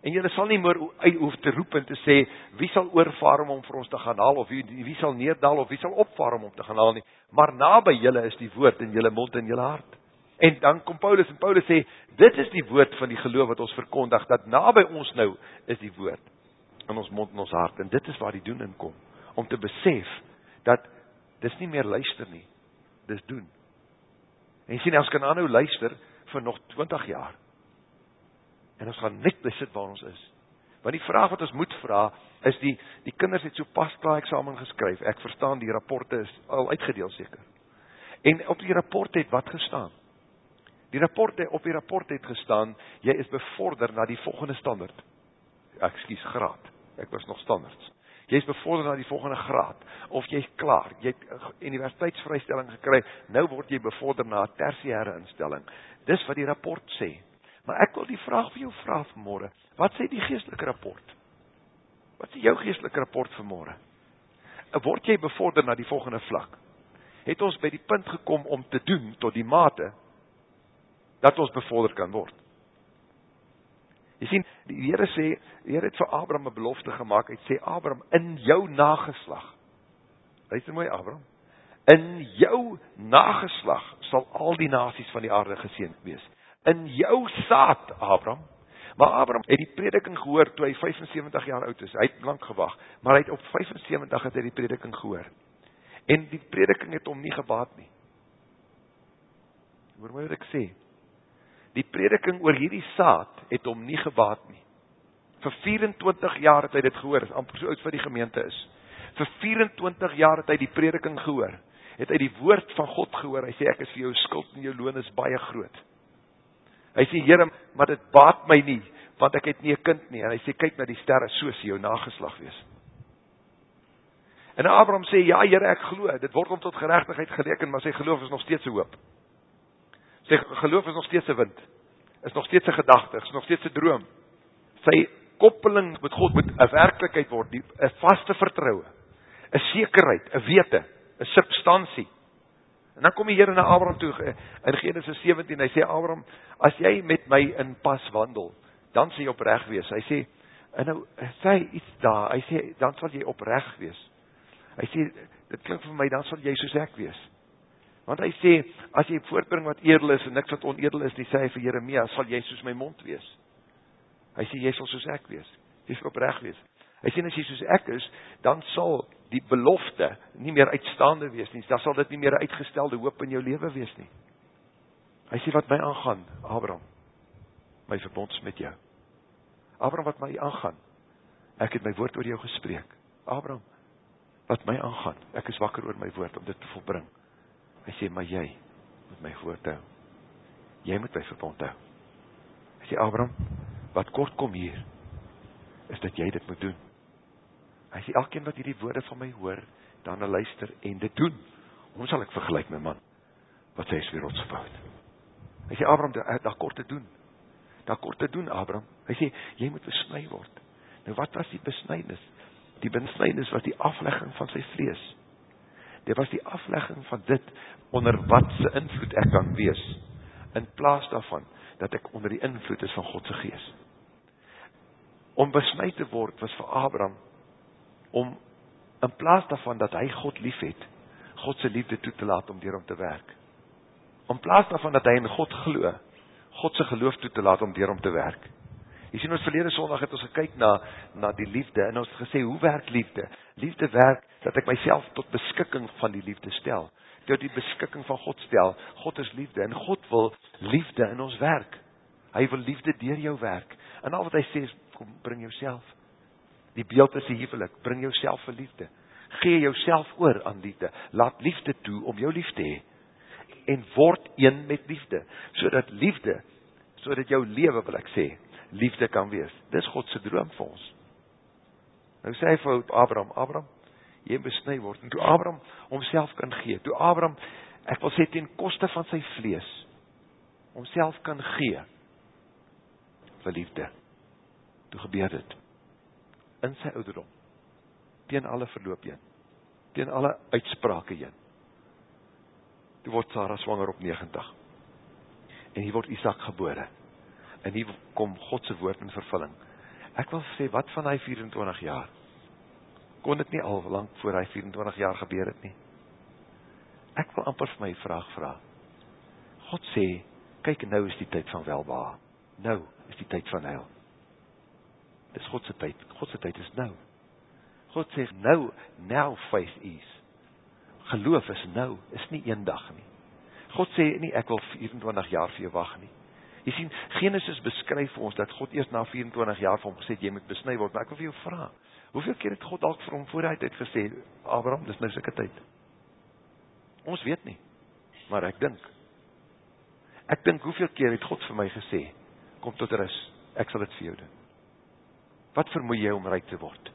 En julle sal nie meer hoef te roep en te sê wie sal oorvaar om hom vir ons te gaan haal of wie wie sal neerdal of wie sal opvaar om hom te gaan haal nie, maar naby julle is die woord in julle mond en julle hart. En dan kom Paulus en Paulus sê dit is die woord van die geloof wat ons verkondig dat naby ons nou is die woord in ons mond en ons hart en dit is waar die doen inkom om te besef dat dis nie meer luister nie, dis doen. En jy sien ons kan aanhou luister vir nog 20 jaar en ons gaan net by sit waar ons is. Want die vraag wat ons moet vra is die die kinders het so pas klaar eksamen geskryf. Ek verstaan die rapporte is al uitgedeel seker. En op die rapport het wat gestaan? Die rapporte op die rapport het gestaan jy is bevorder na die volgende standaard. Ekskuus, graad. Ek was nog standaards. Jy is bevorder na die volgende graad of jy's klaar. Jy het universiteitsvrystelling gekry. Nou word jy bevorder na 'n tersiêre instelling. Dis wat die rapport sê. Maar ek wil die vraag vir jou vra vanmôre. Wat sê die geestelike rapport? Wat sê jou geestelike rapport vanmôre? Word jy bevorder na die volgende vlak? Het ons by die punt gekom om te doen tot die mate dat ons bevorder kan word? Jy sien, die Here sê, die Here het vir Abraham 'n belofte gemaak. Hy sê Abraham, in jou nageslag. Luister mooi Abraham. In jou nageslag sal al die nasies van die aarde geseën wees. In jou saad, Abraham. Maar Abraham het die prediking gehoor toe hy 75 jaar oud is. Hy het lank gewag, maar hy het op 75 het hy die prediking gehoor. En die prediking het hom nie gebaat nie. Hoor my wat ek sê. Die prediking oor hierdie saad het hom nie gebaat nie. Vir 24 jaar het hy dit gehoor, is amper so oud vir die gemeente is. Vir 24 jaar het hy die prediking gehoor. Het hy die woord van God gehoor. Hy sê ek is vir jou skuld en jou loon is baie groot. Hy sê Here, maar dit baat my nie want ek het nie 'n kind nie en hy sê kyk na die sterre soos jou nageslag wees. En Abraham sê ja Here, ek glo. Dit word hom tot geregtigheid gereken, maar sy geloof is nog steeds 'n hoop. Sy geloof is nog steeds 'n wind. Is nog steeds 'n gedagte, is nog steeds 'n droom. Sy koppeling met God moet 'n werklikheid word, 'n vaste vertroue, 'n sekerheid, 'n wete, 'n substansie. En dan kom die Here na Abraham toe in Genesis 17. Hy sê Abraham, as jy met my in pas wandel, dan sal jy opreg wees. Hy sê en nou sê iets daar. Hy sê dan sal jy opreg wees. Hy sê dit klink vir my dan sal jy soos ek wees. Want hy sê as jy voortbring wat edel is en niks wat onedel is, nie sê hy vir Jeremia, sal jy soos my mond wees. Hy sê jy sal soos ek wees. Jy sal opreg wees. Hy sê as jy soos ek is, dan sal die belofte nie meer uitstaande wees nie. Dan sal dit nie meer 'n uitgestelde hoop in jou lewe wees nie. Hy sê wat my aangaan, Abraham, my verbond met jou. Abraham wat my aangaan, ek het my woord oor jou gespreek. Abraham, wat my aangaan, ek is wakker oor my woord om dit te volbring. Hy sê maar jy moet my woord hou. Jy moet my verbond hou. Hy sê Abraham, wat kort kom hier is dat jy dit moet doen. Hy sê elkeen wat hierdie woorde van my hoor, dan luister en dit doen. Hoe sal ek vergelyk my man wat hy rots gebou het? Hy sê Abraham, daar kort te doen. Daar kort te doen Abraham. Hy sê jy moet besny word. Nou wat was die besnydenis? Die besnydenis was die aflegging van sy vlees. Dit was die aflegging van dit onder wat se invloed ek kan wees in plaas daarvan dat ek onder die invloed is van God se gees. Om besny te word was vir Abraham om in plaas daarvan dat hy God liefhet, God se liefde toe te laat om deur hom te werk. In plaas daarvan dat hy in God glo, God se geloof toe te laat om deur hom te werk. Jy sien ons verlede Sondag het ons gekyk na na die liefde en ons het gesê hoe werk liefde? Liefde werk dat ek myself tot beskikking van die liefde stel. Tot die beskikking van God stel. God is liefde en God wil liefde in ons werk. Hy wil liefde deur jou werk. En al wat hy sê is kom bring jouself. Die beeld is die huwelik, bring jouself vir liefde. Gee jouself oor aan liefde. Laat liefde toe om jou lief te hê en word een met liefde sodat liefde sodat jou lewe wil ek sê liefde kan wees. Dis God se droom vir ons. Nou sê hy vir Abraham, Abraham, jy besny word. En toe Abraham homself kan gee, toe Abraham ek wil sê ten koste van sy vlees homself kan gee vir liefde. Toe gebeur dit in sy ouderdom teen alle verloop heen teen alle uitsprake heen. Toe word Sara swanger op 90. En hier word Isak gebore en hier kom God se woord in vervulling. Ek wil sê wat van hy 24 jaar? Kon dit nie al lank voor hy 24 jaar gebeur het nie? Ek wil amper vir my vraag vra. God sê, kyk nou is die tyd van welbehae. Nou is die tyd van heil. Dis God se tyd. God se tyd is nou. God sê nou, now faith is. Geloof is nou, is nie eendag nie. God sê nie ek wil 24 jaar vir jou wag nie. Jy sien, Genesis beskryf vir ons dat God eers na 24 jaar vir hom gesê het jy moet besny word, maar ek wil vir jou vra, hoeveel keer het God dalk vir hom vooruit uit gesê, Abraham, dis nou sulke tyd. Ons weet nie, maar ek dink ek dink hoeveel keer het God vir my gesê, kom tot rus, ek sal dit vir jou doen. Wat vermoei jy om ryk te word?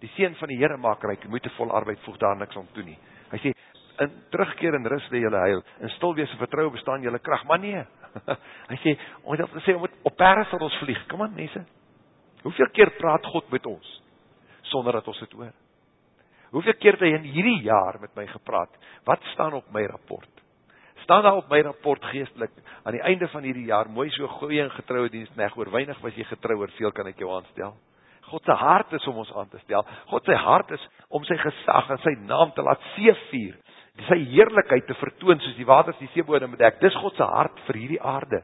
Die seun van die Here maak ryk, moet te vol arbeid voeg daar niks om toe nie. Hy sê in terugkeer en rus lê julle heil, in stil wees en vertrou bestaan julle krag. Maar nee, Hy sê ons het gesê om op perde sal ons vlieg. Kom aan mense. Hoeveel keer praat God met ons sonder dat ons dit hoor? Hoeveel keer het hy in hierdie jaar met my gepraat? Wat staan op my rapport? staan daar op my rapport geestelik aan die einde van hierdie jaar mooi so goeie en getroue diensknegt oor weinig was jy getrou oor veel kan ek jou aanstel. God se hart is om ons aan te stel. God se hart is om sy gesag en sy naam te laat seëvier. Sy heerlikheid te vertoon soos die waters die seebodem bedek. Dis God se hart vir hierdie aarde.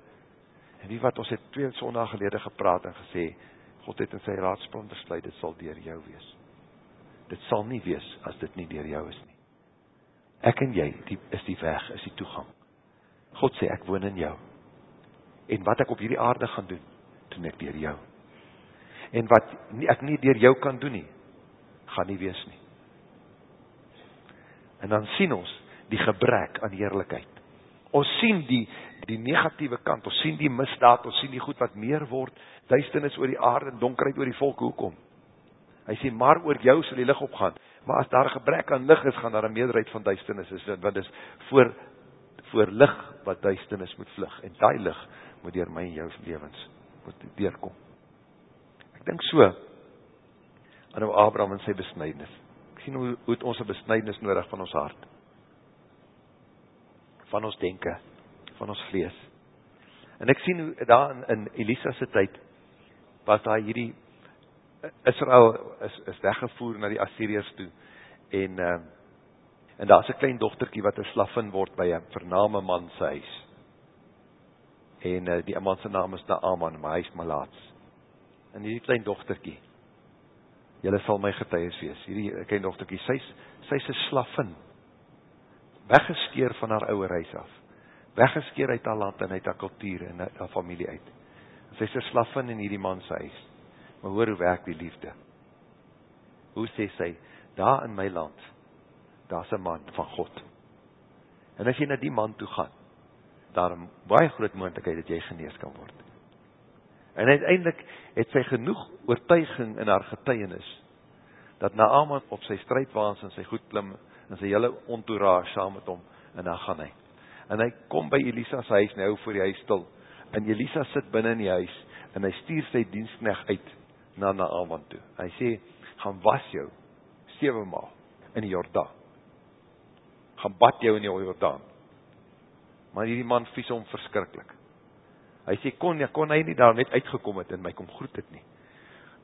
En wie wat ons het twee sondae gelede gepraat en gesê God het in sy raadsplan besluit dit sal deur jou wees. Dit sal nie wees as dit nie deur jou is nie. Ek en jy, die is die weg, is die toegang. God sê ek woon in jou. En wat ek op hierdie aarde gaan doen, doen ek deur jou. En wat nie, ek nie deur jou kan doen nie, gaan nie wees nie. En dan sien ons die gebrek aan heerlikheid. Ons sien die die negatiewe kant, ons sien die misdaad, ons sien die goed wat meer word, duisternis oor die aarde en donkerheid oor die volk. Hoekom? Hy sê maar oor jou sal die lig opgaan. Maar as daar 'n gebrek aan lig is, gaan daar 'n meerderheid van duisternis is want dit is voor voor lig wat duisternis moet vlug en daai lig moet deur my en jou lewens moet deurkom. Ek dink so aan Abraham en sy besnydenis. Sien hoe hoe ons 'n besnydenis nodig van ons hart. Van ons denke, van ons vlees. En ek sien hoe daar in, in Elisa se tyd was daar hierdie Israel is is weggevoer na die Assiriërs toe en uh, en daar's 'n klein dogtertjie wat 'n slavin word by 'n vername man se huis. En uh, die man se naam is Naaman, maar hy's malaats. En hierdie klein dogtertjie Julle sal my getuies wees. Hierdie eh, klein dogtertjie, sy's sy's 'n slavin. Weggeskeer van haar ouer huis af. Weggeskeer uit haar land en uit haar kultuur en haar familie uit. Sy's 'n slavin in hierdie man se huis. Maar hoor hoe werk die liefde. Hoe sê sy, daar in my land, daar's 'n man van God. En as jy na die man toe gaan, daar baie groot moontlikheid dat jy genees kan word. En uiteindelik het sy genoeg oortuiging in haar getuienis dat Naaman op sy strydwaans en sy goed klim en sy hele entourage saam met hom en dan gaan hy. En hy kom by Elisa se huis nou voor die huis stil. En Elisa sit binne in die huis en hy stuur sy dienskneg uit na Naaman toe. Hy sê gaan was jou sewe maal in die Jordaan. Gaan bad jou in die Jordaan. Maar hierdie man vies hom verskriklik. Hy sê kon ja kon hy nie daar net uitgekom het en my kom groet het nie.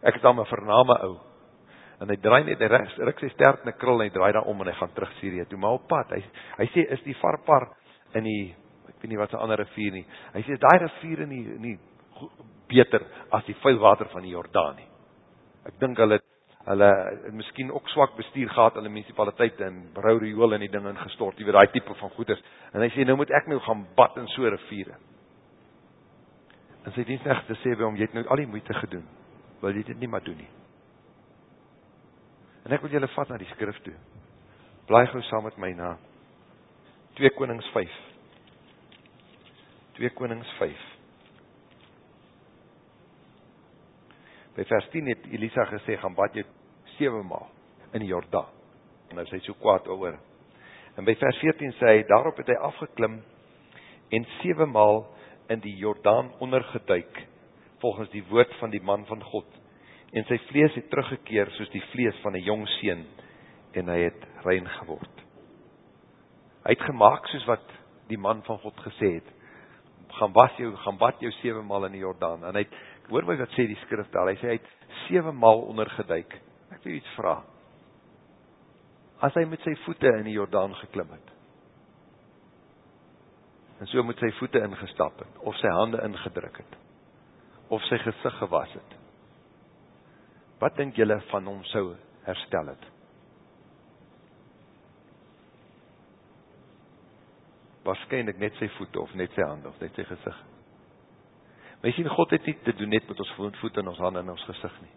Ek is dan 'n vername ou. En hy draai net reg, ruk sy sterk na krul en hy draai daar om en hy gaan terug Sirië toe, maar op pad. Hy hy sê is die Farpar in die ek weet nie wat se ander rivier nie. Hy sê daai rivier in die in die beter as die vuil water van die Jordaan nie. Ek dink hulle hulle het miskien ook swak bestuur gehad hulle munisipaliteite en rou riool in die ding ingestort, jy weet daai tipe van goeders. En hy sê nou moet ek nou gaan bad in so 'n riviere. En sy diensnegte sê by hom jy het nou al die moeite gedoen. Wil jy dit nie maar doen nie? En ek wil julle vat na die skrif toe. Blaai gou saam met my na 2 Konings 5. 2 Konings 5. By vers 10 het Elisa gesê gaan bad jy 7 maal in die Jordaan. En hy sê so kwaad oor. En by vers 14 sê hy daarop het hy afgeklim en 7 maal in die Jordaan ondergeduik volgens die woord van die man van God. En sy vlees het teruggekeer soos die vlees van 'n jong seun en hy het rein geword. Hy het gemaak soos wat die man van God gesê het. Gaan was jou, gaan bad jou 7 maal in die Jordaan en hy het Hoor my wat sê die skrif daar. Hy sê hy het 7 maal ondergeduik. Ek wil iets vra. As hy met sy voete in die Jordaan geklim het. En so met sy voete ingestap het of sy hande ingedruk het of sy gesig gewas het. Wat dink julle van hom sou herstel het? Waarskynlik net sy voete of net sy hande of net sy gesig. Jy sien God het nie te doen net met ons voete en ons hande en ons gesig nie.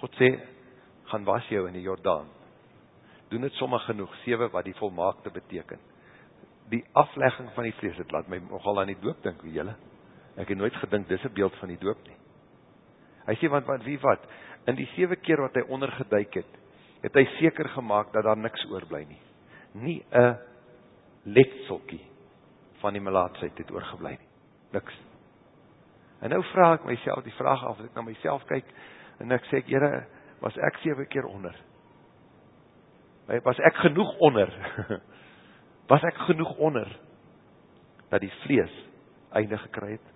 God sê gaan was jou in die Jordaan. Doen dit sommer genoeg, sewe wat die volmaakte beteken. Die aflegging van die vlees, dit laat my nogal aan die doop dink, wie julle. Ek het nooit gedink dis 'n beeld van die doop nie. Hy sê want want wie wat in die sewe keer wat hy ondergeduik het, het hy seker gemaak dat daar niks oorbly nie. Nie 'n letseltjie van die melaatsheid het oorgebly nie. Niks. En nou vra ek myself die vraag af, as ek na myself kyk en ek sê ek Here, was ek sewe keer onder? Was ek genoeg onder? Was ek genoeg onder dat die vlees einde gekry het?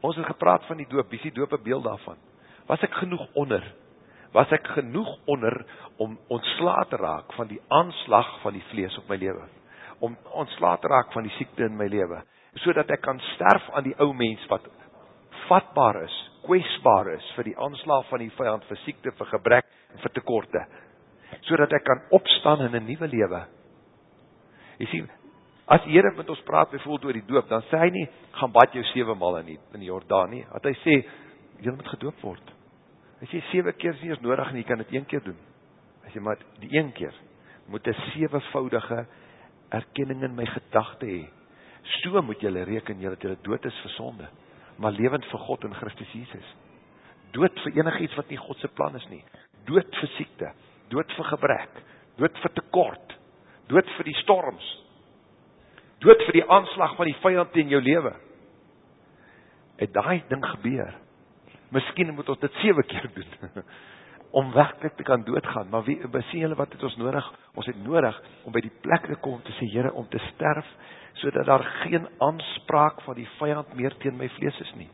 Ons het gepraat van die doop, wie is die doop 'n beeld daarvan? Was ek genoeg onder? Was ek genoeg onder om ontslae te raak van die aanslag van die vlees op my lewe? Om ontslae te raak van die siekte in my lewe, sodat ek kan sterf aan die ou mens wat vatbaar is, kwesbaar is vir die aanslag van die vyand vir siekte, vir gebrek en vir tekorte, sodat ek kan opstaan in 'n nuwe lewe. Jy sien, as die Here met ons praat byvoorbeeld oor die doop, dan sê hy nie gaan bad jou 7 maal in die in die Jordaan nie. Wat hy sê, jy moet gedoop word. Hy sê 7 keer is nie eens nodig nie, jy kan dit een keer doen. Hy sê maar die een keer moet 'n sewevoudige erkenning in my gedagte hê. So moet jy reken jy dat jy dood is vir sonde, maar lewend vir God in Christus Jesus. Dood vir enigiets wat nie God se plan is nie. Dood vir siekte, dood vir gebrek, dood vir tekort, dood vir die storms. Dood vir die aanslag van die vyand teen jou lewe. Het daai ding gebeur? Miskien moet ons dit 7 keer doen om werklik te kan doodgaan. Maar wie besien julle wat het ons nodig? Ons het nodig om by die plek te kom te sê Here om te sterf sodat daar geen aanspraak van die vyand meer teen my vlees is nie.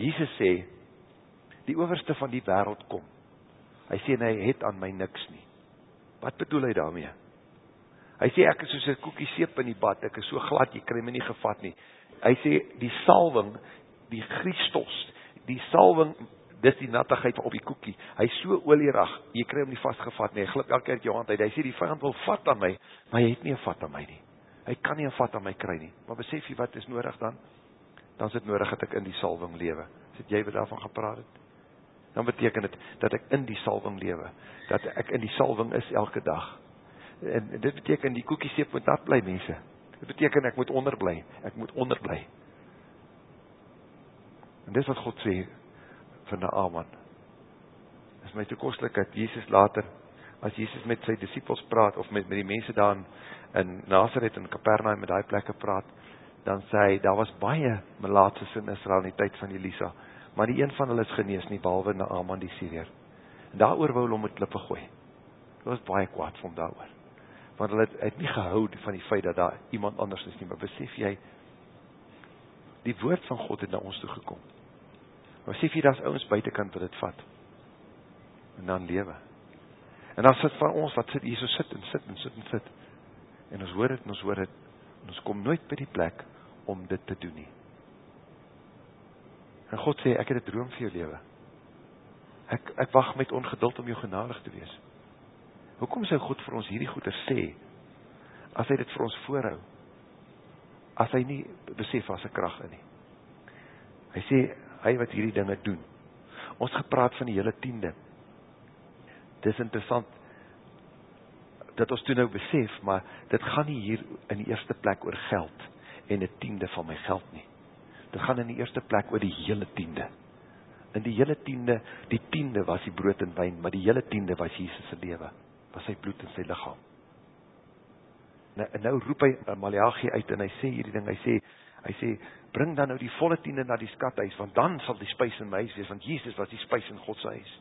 Jesus sê die owerste van die wêreld kom. Hy sê hy het aan my niks nie. Wat bedoel hy daarmee? Hy sê ek is soos 'n koekie seep in die bad, ek is so glad jy kry my nie gevat nie. Hy sê die salwing die Christus, die salwing, dis die nattigheid op die koekie. Hy's so olierig, jy kry hom nie vasgevat nie. Hy glip elke keer uit jou hand uit. Hy sê die vyand wil vat aan my, maar hy het nie 'n vat aan my nie. Hy kan nie 'n vat aan my kry nie. Maar besef jy wat is nodig dan? Dan is dit nodig dat ek in die salwing lewe. Sit jy wat daarvan gepraat het? Dan beteken dit dat ek in die salwing lewe, dat ek in die salwing is elke dag. En dit beteken die koekie seep moet nat bly mense. Dit beteken ek moet onderbly. Ek moet onderbly. En dis wat God sê vir Naaman. Dis my te koslik dat Jesus later as Jesus met sy disippels praat of met met die mense daar in Nazareth en Kapernaum met daai plekke praat, dan sê hy daar was baie melaatses in Israel in die tyd van Elisa, maar nie een van hulle is genees nie behalwe Naaman die Siriër. En daaroor wou hulle hom met klippe gooi. Hulle was baie kwaad vir hom daaroor. Want hulle het, het nie gehou van die feit dat daar iemand anders is nie, maar besef jy die woord van God het na ons toe gekom. Maar sê jy daar's ouens buitekant wat dit vat. En dan lewe. En dan sit van ons wat sit hier so sit en sit en sit en sit. En ons hoor dit en ons hoor dit. En ons kom nooit by die plek om dit te doen nie. En God sê ek het 'n droom vir jou lewe. Ek ek wag met ongeduld om jou genadig te wees. Hoekom sou God vir ons hierdie goeie sê as hy dit vir ons voorhou? As hy nie besef as 'n krag in nie. Hy sê hy wat hierdie dinge doen. Ons gepraat van die hele tiende. Dis interessant dat ons toe nou besef, maar dit gaan nie hier in die eerste plek oor geld en 'n tiende van my geld nie. Dit gaan in die eerste plek oor die hele tiende. In die hele tiende, die tiende was die brood en wyn, maar die hele tiende was Jesus se lewe, was sy bloed en sy liggaam. Nou, nou roep hy Maleagi uit en hy sê hierdie ding, hy sê hy sê bring dan nou die volle tiende na die skathuis want dan sal die spys in my huis wees want Jesus was die spys in God se huis.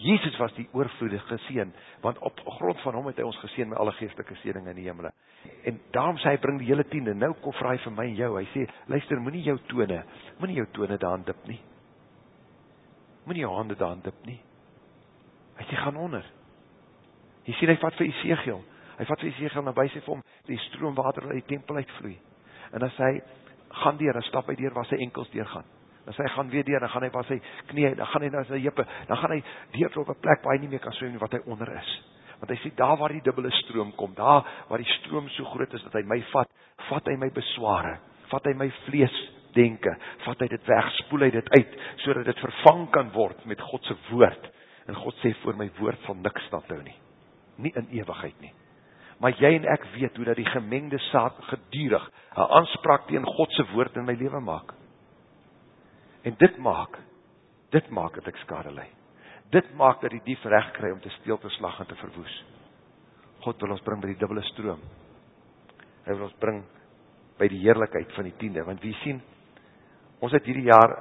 Jesus was die oorvloedige seën want op grond van hom het hy ons geseën met alle geestelike seëninge in die hemele. En daarom sê hy bring die hele tiende. Nou kom vra hy vir my en jou. Hy sê luister, moenie jou tone, moenie jou tone daarin dip nie. Moenie jou hande daarin dip nie. Hy sê gaan onder. Jy sien hy vat vir Esegiel. Hy vat vir Esegiel naby sy vir hom die stroomwater uit die tempel uitvloei. En as hy gaan deur, dan stap hy deur waar sy enkels deur gaan. Dan sê hy gaan weer deur, dan gaan hy waar sy knie, dan gaan hy na sy heupe, dan gaan hy deur tot 'n plek waar hy nie meer kan swem nie wat hy onder is. Want hy sê daar waar die dubbele stroom kom, daar waar die stroom so groot is dat hy my vat, vat hy my besware, vat hy my vlees denke, vat hy dit weg, spoel hy dit uit sodat dit vervang kan word met God se woord. En God sê vir my woord sal niks standhou nie. Nie in ewigheid nie maar jy en ek weet hoe dat die gemengde saad gedurig 'n aanspraak teen God se woord in my lewe maak. En dit maak dit maak dat ek skade ly. Dit maak dat die dief reg kry om te steel, te slag en te verwoes. God wil ons bring by die dubbele stroom. Hy wil ons bring by die heerlikheid van die tiende, want wie sien ons het hierdie jaar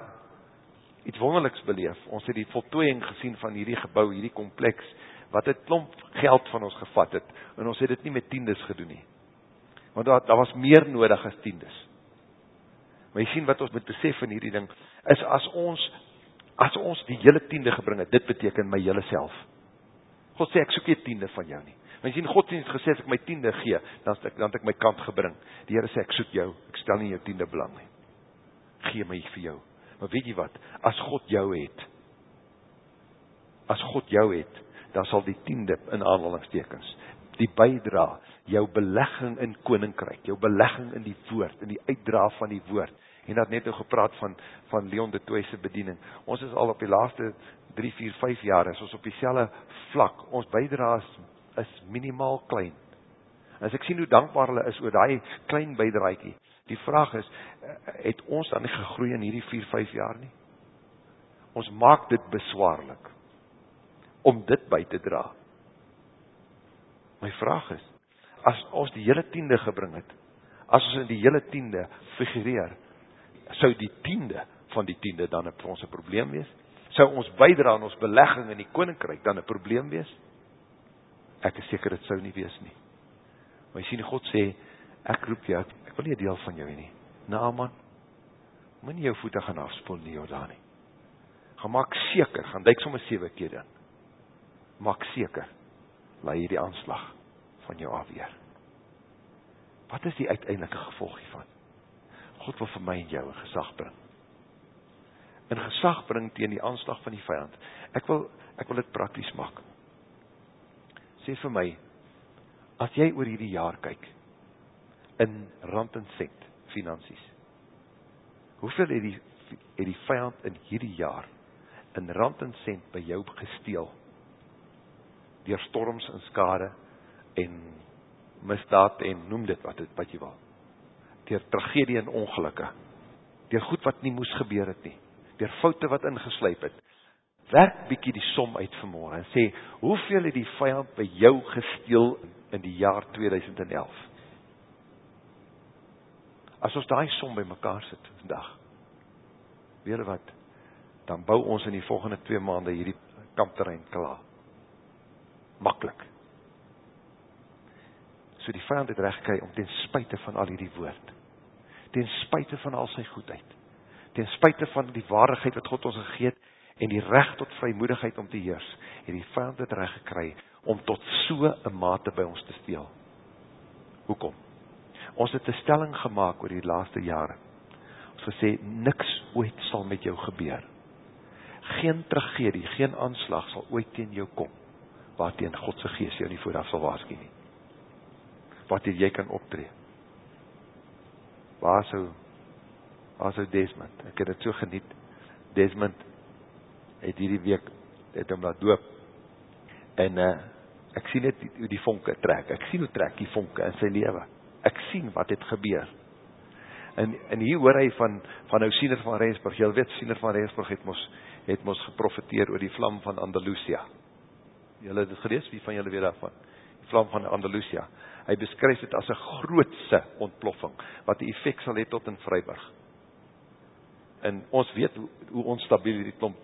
iets wonderliks beleef. Ons het die voltooiing gesien van hierdie gebou, hierdie kompleks wat 'n klomp geld van ons gevat het en ons het dit nie met tiendes gedoen nie. Want daar daar was meer nodig as tiendes. Maar jy sien wat ons moet besef in hierdie ding is as ons as ons die hele tiende gebring het, dit beteken my hele self. God sê ek soek nie tiende van jou nie. Want sien God het gesê as ek my tiende gee, dan het ek dan het ek my kant gebring. Die Here sê ek soek jou. Ek stel nie jou tiende belang nie. Gee my vir jou. Maar weet jy wat? As God jou het, as God jou het, dan sal die tiende in aanhalingstekens die bydra, jou belegging in koninkryk, jou belegging in die woord, in die uitdra van die woord. En dat net nou gepraat van van Leon de Toey se bediening. Ons is al op die laaste 3, 4, 5 jaar is ons op dieselfde vlak. Ons bydra is, minimaal klein. As ek sien hoe dankbaar hulle is oor daai klein bydraatjie. Die vraag is, eh, het ons dan nie gegroei in hierdie 4, 5 jaar nie? Ons maak dit beswaarlik om dit by te dra. My vraag is, as ons die hele tiende gebring het, as ons in die hele tiende figureer, sou die tiende van die tiende dan vir ons 'n probleem wees? Sou ons bydra aan ons belegging in die koninkryk dan 'n probleem wees? Ek is seker dit sou nie wees nie. Maar jy sien God sê, ek roep jou, ek wil nie 'n deel van jou hê nie. Naaman, moenie jou voete gaan afspoel nie, Jordaan nie. Gemaak seker, gaan duik sommer sewe keer dan maak seker laat hierdie aanslag van jou afweer. Wat is die uiteindelike gevolg hiervan? God wil vir my en jou 'n gesag bring. 'n Gesag bring teen die aanslag van die vyand. Ek wil ek wil dit prakties maak. Sê vir my as jy oor hierdie jaar kyk in rand en sent finansies. Hoeveel het die het die vyand in hierdie jaar in rand en sent by jou gesteel? deur storms en skade en misdaad en noem dit wat dit wat jy wil. Deur tragedie en ongelukke. Deur goed wat nie moes gebeur het nie. Deur foute wat ingeslyp het. Werk bietjie die som uit vanmôre en sê, hoeveel het die vyand by jou gesteel in die jaar 2011? As ons daai som bymekaar sit vandag. Weet jy wat? Dan bou ons in die volgende 2 maande hierdie kampterrein klaar maklik. So die vyand het reg gekry om ten spyte van al hierdie woord, ten spyte van al sy goedheid, ten spyte van die waardigheid wat God ons gegee het en die reg tot vrymoedigheid om te heers, het die vyand dit reg gekry om tot so 'n mate by ons te steel. Hoekom? Ons het 'n stelling gemaak oor die laaste jare. Ons gesê niks ooit sal met jou gebeur. Geen tragedie, geen aanslag sal ooit teen jou kom waarteen God se gees jou nie vooraf sal waarsku nie. Wat jy kan optree. Waar sou waar sou Desmond? Ek het dit so geniet. Desmond het hierdie week het hom laat doop. En uh ek sien net hoe die vonke trek. Ek sien hoe trek die vonke in sy lewe. Ek sien wat het gebeur. En en hier hoor hy van van nou siener van Rensburg. Jy weet siener van Rensburg het mos het mos geprofeteer oor die vlam van Andalusia. Julle het dit gelees, wie van julle weet daarvan? Die vlam van Andalusia. Hy beskryf dit as 'n grootse ontploffing wat 'n effek sal hê tot in Vryburg. En ons weet hoe, hoe onstabiel hierdie klomp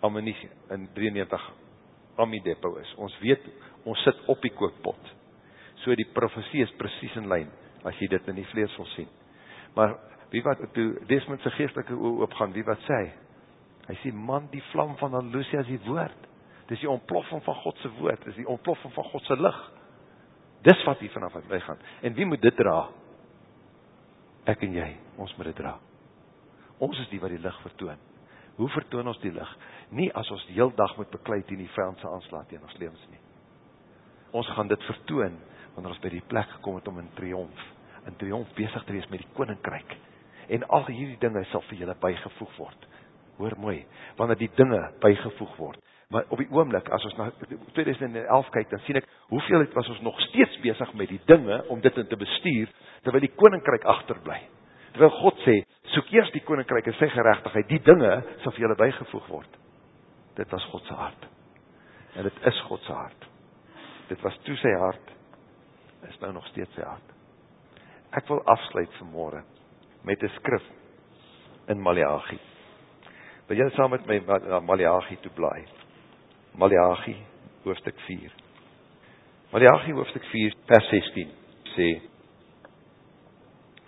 ammunisie in 93 Amidepo is. Ons weet ons sit op die kookpot. So die profesie is presies in lyn as jy dit in die vlees wil sien. Maar wie wat toe Desmond se geestelike oë oopgaan, wie wat sê hy? Hy sê man, die vlam van Andalusia is die woord. Dis die ontploffing van God se woord, dis die ontploffing van God se lig. Dis wat hier vanaf uit gaan. En wie moet dit dra? Ek en jy, ons moet dit dra. Ons is die wat die lig vertoon. Hoe vertoon ons die lig? Nie as ons die hele dag moet beklei teen die vyand se aanslag teen ons lewens nie. Ons gaan dit vertoon wanneer ons by die plek gekom het om in triomf, in triomf besig te wees met die koninkryk. En al hierdie dinge sal vir julle bygevoeg word. Hoor mooi, wanneer die dinge bygevoeg word, Maar op die oomblik as ons na 2011 kyk, dan sien ek hoeveel het was ons nog steeds besig met die dinge om dit in te bestuur terwyl die koninkryk agterbly. Terwyl God sê, soek eers die koninkryk en sy geregtigheid, die dinge sal vir julle bygevoeg word. Dit was God se hart. En dit is God se hart. Dit was toe sy hart is nou nog steeds sy hart. Ek wil afsluit vanmôre met 'n skrif in Maleagi. Wil jy saam met my na Maleagi toe blaai? Maleagi hoofstuk 4. Maleagi hoofstuk 4 vers 16 sê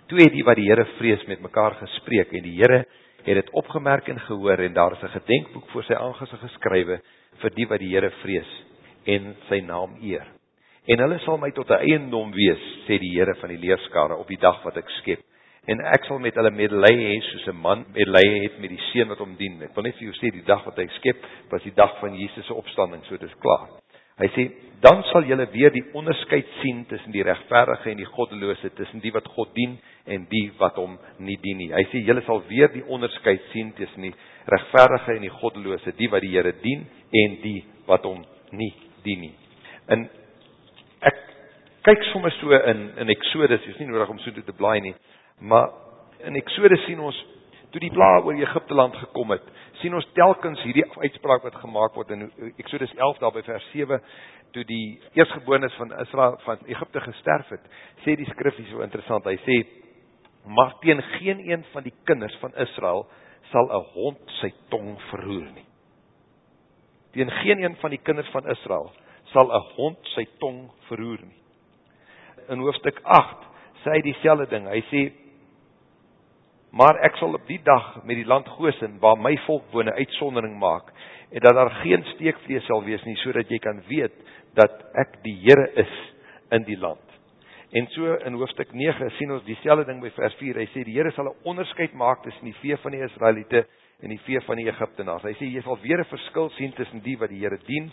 Toe het die wat die Here vrees met mekaar gespreek en die Here het dit opgemerk en gehoor en daar is 'n gedenkboek voor sy aangesig geskrywe vir die wat die Here vrees en sy naam eer. En hulle sal my tot 'n eiendom wees, sê die Here van die leerskare op die dag wat ek skep. En ek sal met hulle medelee hê soos 'n man medelee het met die seun wat hom dien. Ek wil net vir jou sê die dag wat hy skep, was die dag van Jesus se opstanding, so dit is klaar. Hy sê dan sal julle weer die onderskeid sien tussen die regverdige en die goddelose, tussen die wat God dien en die wat hom nie dien nie. Hy sê julle sal weer die onderskeid sien tussen die regverdige en die goddelose, die wat die Here dien en die wat hom nie dien nie. In ek kyk sommer so in in Eksodus, dis nie nodig om so toe te blaai nie, maar in Eksodus sien ons toe die plaag oor Egipte land gekom het, sien ons telkens hierdie uitspraak wat gemaak word in Eksodus 11 daar by vers 7 toe die eersgeborenes van Israel van Egipte gesterf het, sê die skrif hier so interessant. Hy sê maar teen geen een van die kinders van Israel sal 'n hond sy tong verroer nie. Teen geen een van die kinders van Israel sal 'n hond sy tong verroer nie. In hoofstuk 8 sê hy dieselfde ding. Hy sê maar ek sal op die dag met die land Gosen waar my volk woon 'n uitsondering maak en dat daar geen steekvlees sal wees nie sodat jy kan weet dat ek die Here is in die land. En so in hoofstuk 9 sien ons dieselfde ding by vers 4. Hy sê die Here sal 'n onderskeid maak tussen die vee van die Israeliete en die vee van die Egiptenaars. Hy sê jy sal weer 'n verskil sien tussen die wat die Here dien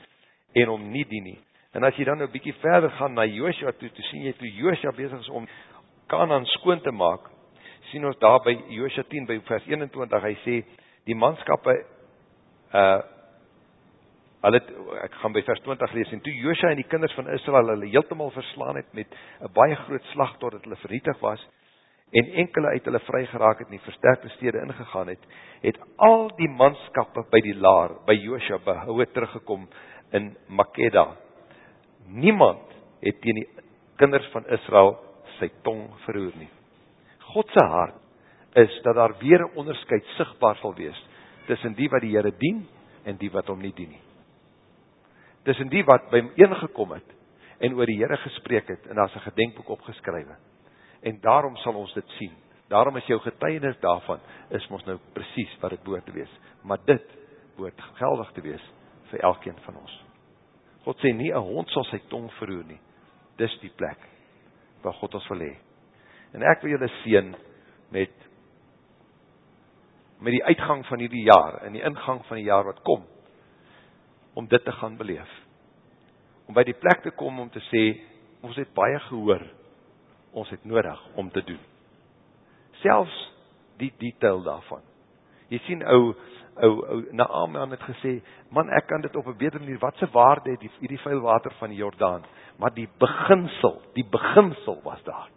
en hom nie dien nie. En as jy dan nou 'n bietjie verder gaan na Joshua toe, toe sien jy toe Joshua besig is om Kanaan skoon te maak, sien ons daar by Joshua 10 by vers 21, hy sê die manskappe uh hulle ek gaan by vers 20 lees en toe Joshua en die kinders van Israel hulle heeltemal verslaan het met 'n baie groot slag totdat hulle vernietig was en enkele uit hulle vrygeraak het en die versterkte stede ingegaan het, het al die manskappe by die laar by Joshua behoue teruggekom in Makeda. Niemand het teen die kinders van Israel sy tong verroer nie. God se hart is dat daar weer 'n onderskeid sigbaar sal wees tussen die wat die Here dien en die wat hom nie dien nie. Tussen die wat by hom ingekom het en oor die Here gespreek het en daar's 'n gedenkboek opgeskrywe. En daarom sal ons dit sien. Daarom is jou getuienis daarvan is mos nou presies wat dit behoort te wees. Maar dit behoort geldig te wees vir elkeen van ons. God sê nie 'n hond sal sy tong verroer nie. Dis die plek waar God ons wil hê. En ek wil julle seën met met die uitgang van hierdie jaar en die ingang van die jaar wat kom om dit te gaan beleef. Om by die plek te kom om te sê ons het baie gehoor. Ons het nodig om te doen. Selfs die detail daarvan. Jy sien ou ou ou Naaman het gesê, "Man, ek kan dit op 'n beter manier. Wat se waarde het hierdie vuil water van die Jordaan?" Maar die beginsel, die beginsel was daar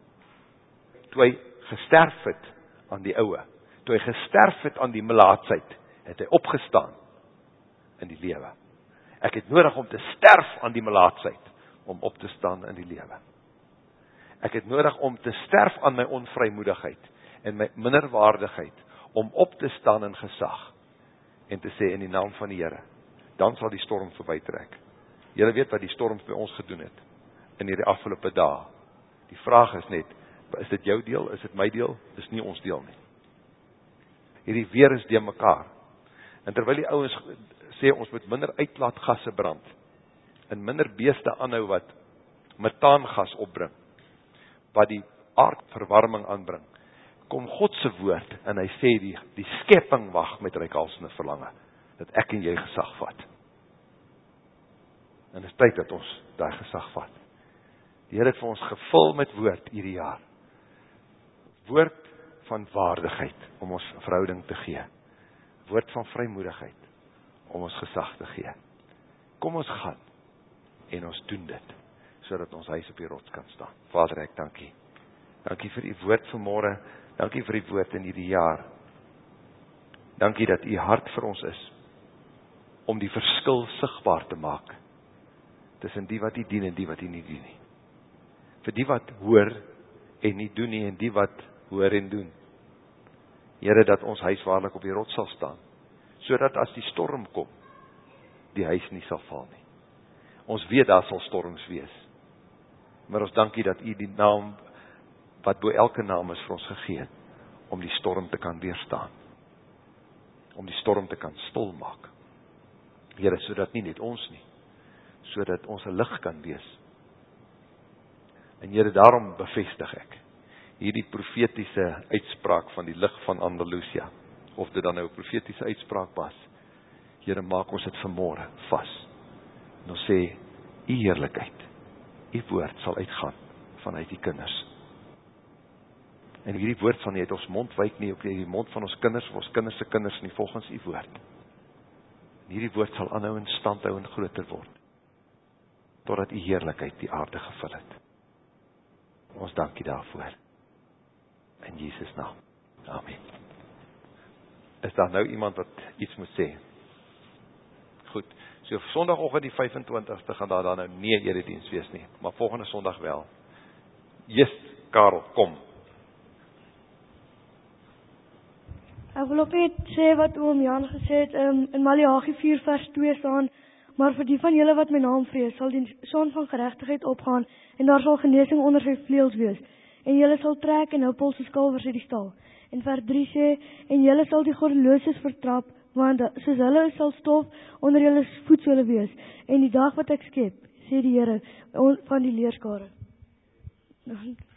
toe hy gesterf het aan die oue, toe hy gesterf het aan die melaatsheid, het hy opgestaan in die lewe. Ek het nodig om te sterf aan die melaatsheid om op te staan in die lewe. Ek het nodig om te sterf aan my onvrymoedigheid en my minderwaardigheid om op te staan in gesag en te sê in die naam van die Here, dan sal die storm verbytrek. Julle weet wat die storm by ons gedoen het in hierdie afgelope dae. Die vraag is net, is dit jou deel, is dit my deel? Dis nie ons deel nie. Hierdie weer is de mekaar. En terwyl die ouens sê ons moet minder uitlaatgasse brand en minder beeste aanhou wat metaangas opbring wat die aardverwarming aanbring. Kom God se woord en hy sê die die skepping wag met reikhalsende verlange dat ek en jy gesag vat. En dit is tyd dat ons daai gesag vat. Die Here het vir ons gevul met woord hierdie jaar woord van waardigheid om ons verhouding te gee. Woord van vrymoedigheid om ons gesag te gee. Kom ons gaan en ons doen dit sodat ons huis op die rots kan staan. Vader, ek dankie. Dankie vir u woord vanmôre. Dankie vir u woord in hierdie jaar. Dankie dat u hart vir ons is om die verskil sigbaar te maak tussen die wat u dien en die wat u nie dien nie. Vir die wat hoor en nie doen nie en die wat hoor en doen. Here dat ons huis waarlik op die rots sal staan, sodat as die storm kom, die huis nie sal val nie. Ons weet daar sal storms wees. Maar ons dankie dat U die naam wat bo elke naam is vir ons gegee het om die storm te kan weerstaan. Om die storm te kan stilmaak. Here, sodat nie net ons nie, sodat ons 'n lig kan wees. En Here, daarom bevestig ek hierdie profetiese uitspraak van die lig van Andalusia of dit dan nou 'n profetiese uitspraak was. Here, maak ons dit vanmôre vas. En ons sê u heerlikheid, u woord sal uitgaan vanuit die kinders. En hierdie woord van uit ons mond wyk nie op die mond van ons kinders of ons kinders se kinders nie volgens U woord. En hierdie woord sal aanhou in stand hou en groter word totdat U heerlikheid die aarde gevul het. Ons dankie daarvoor. In Jesus naam. Amen. Is daar nou iemand wat iets moet sê? Goed. So Sondagoggend die 25ste gaan daar dan nou nie erediens wees nie, maar volgende Sondag wel. Jesus Karel, kom. Ek wil op net sê wat oom Jan gesê het um, in Maleagi 4 vers 2 staan, maar vir die van julle wat my naam vrees, sal die son van geregtigheid opgaan en daar sal genesing onder sy vleuels wees en julle sal trek en hou polse skalwers uit die stal. En vers 3 sê en julle sal die goddeloses vertrap want soos hulle sal stof onder julle voetsole wees en die dag wat ek skep sê die Here van die leerskare. Dankie.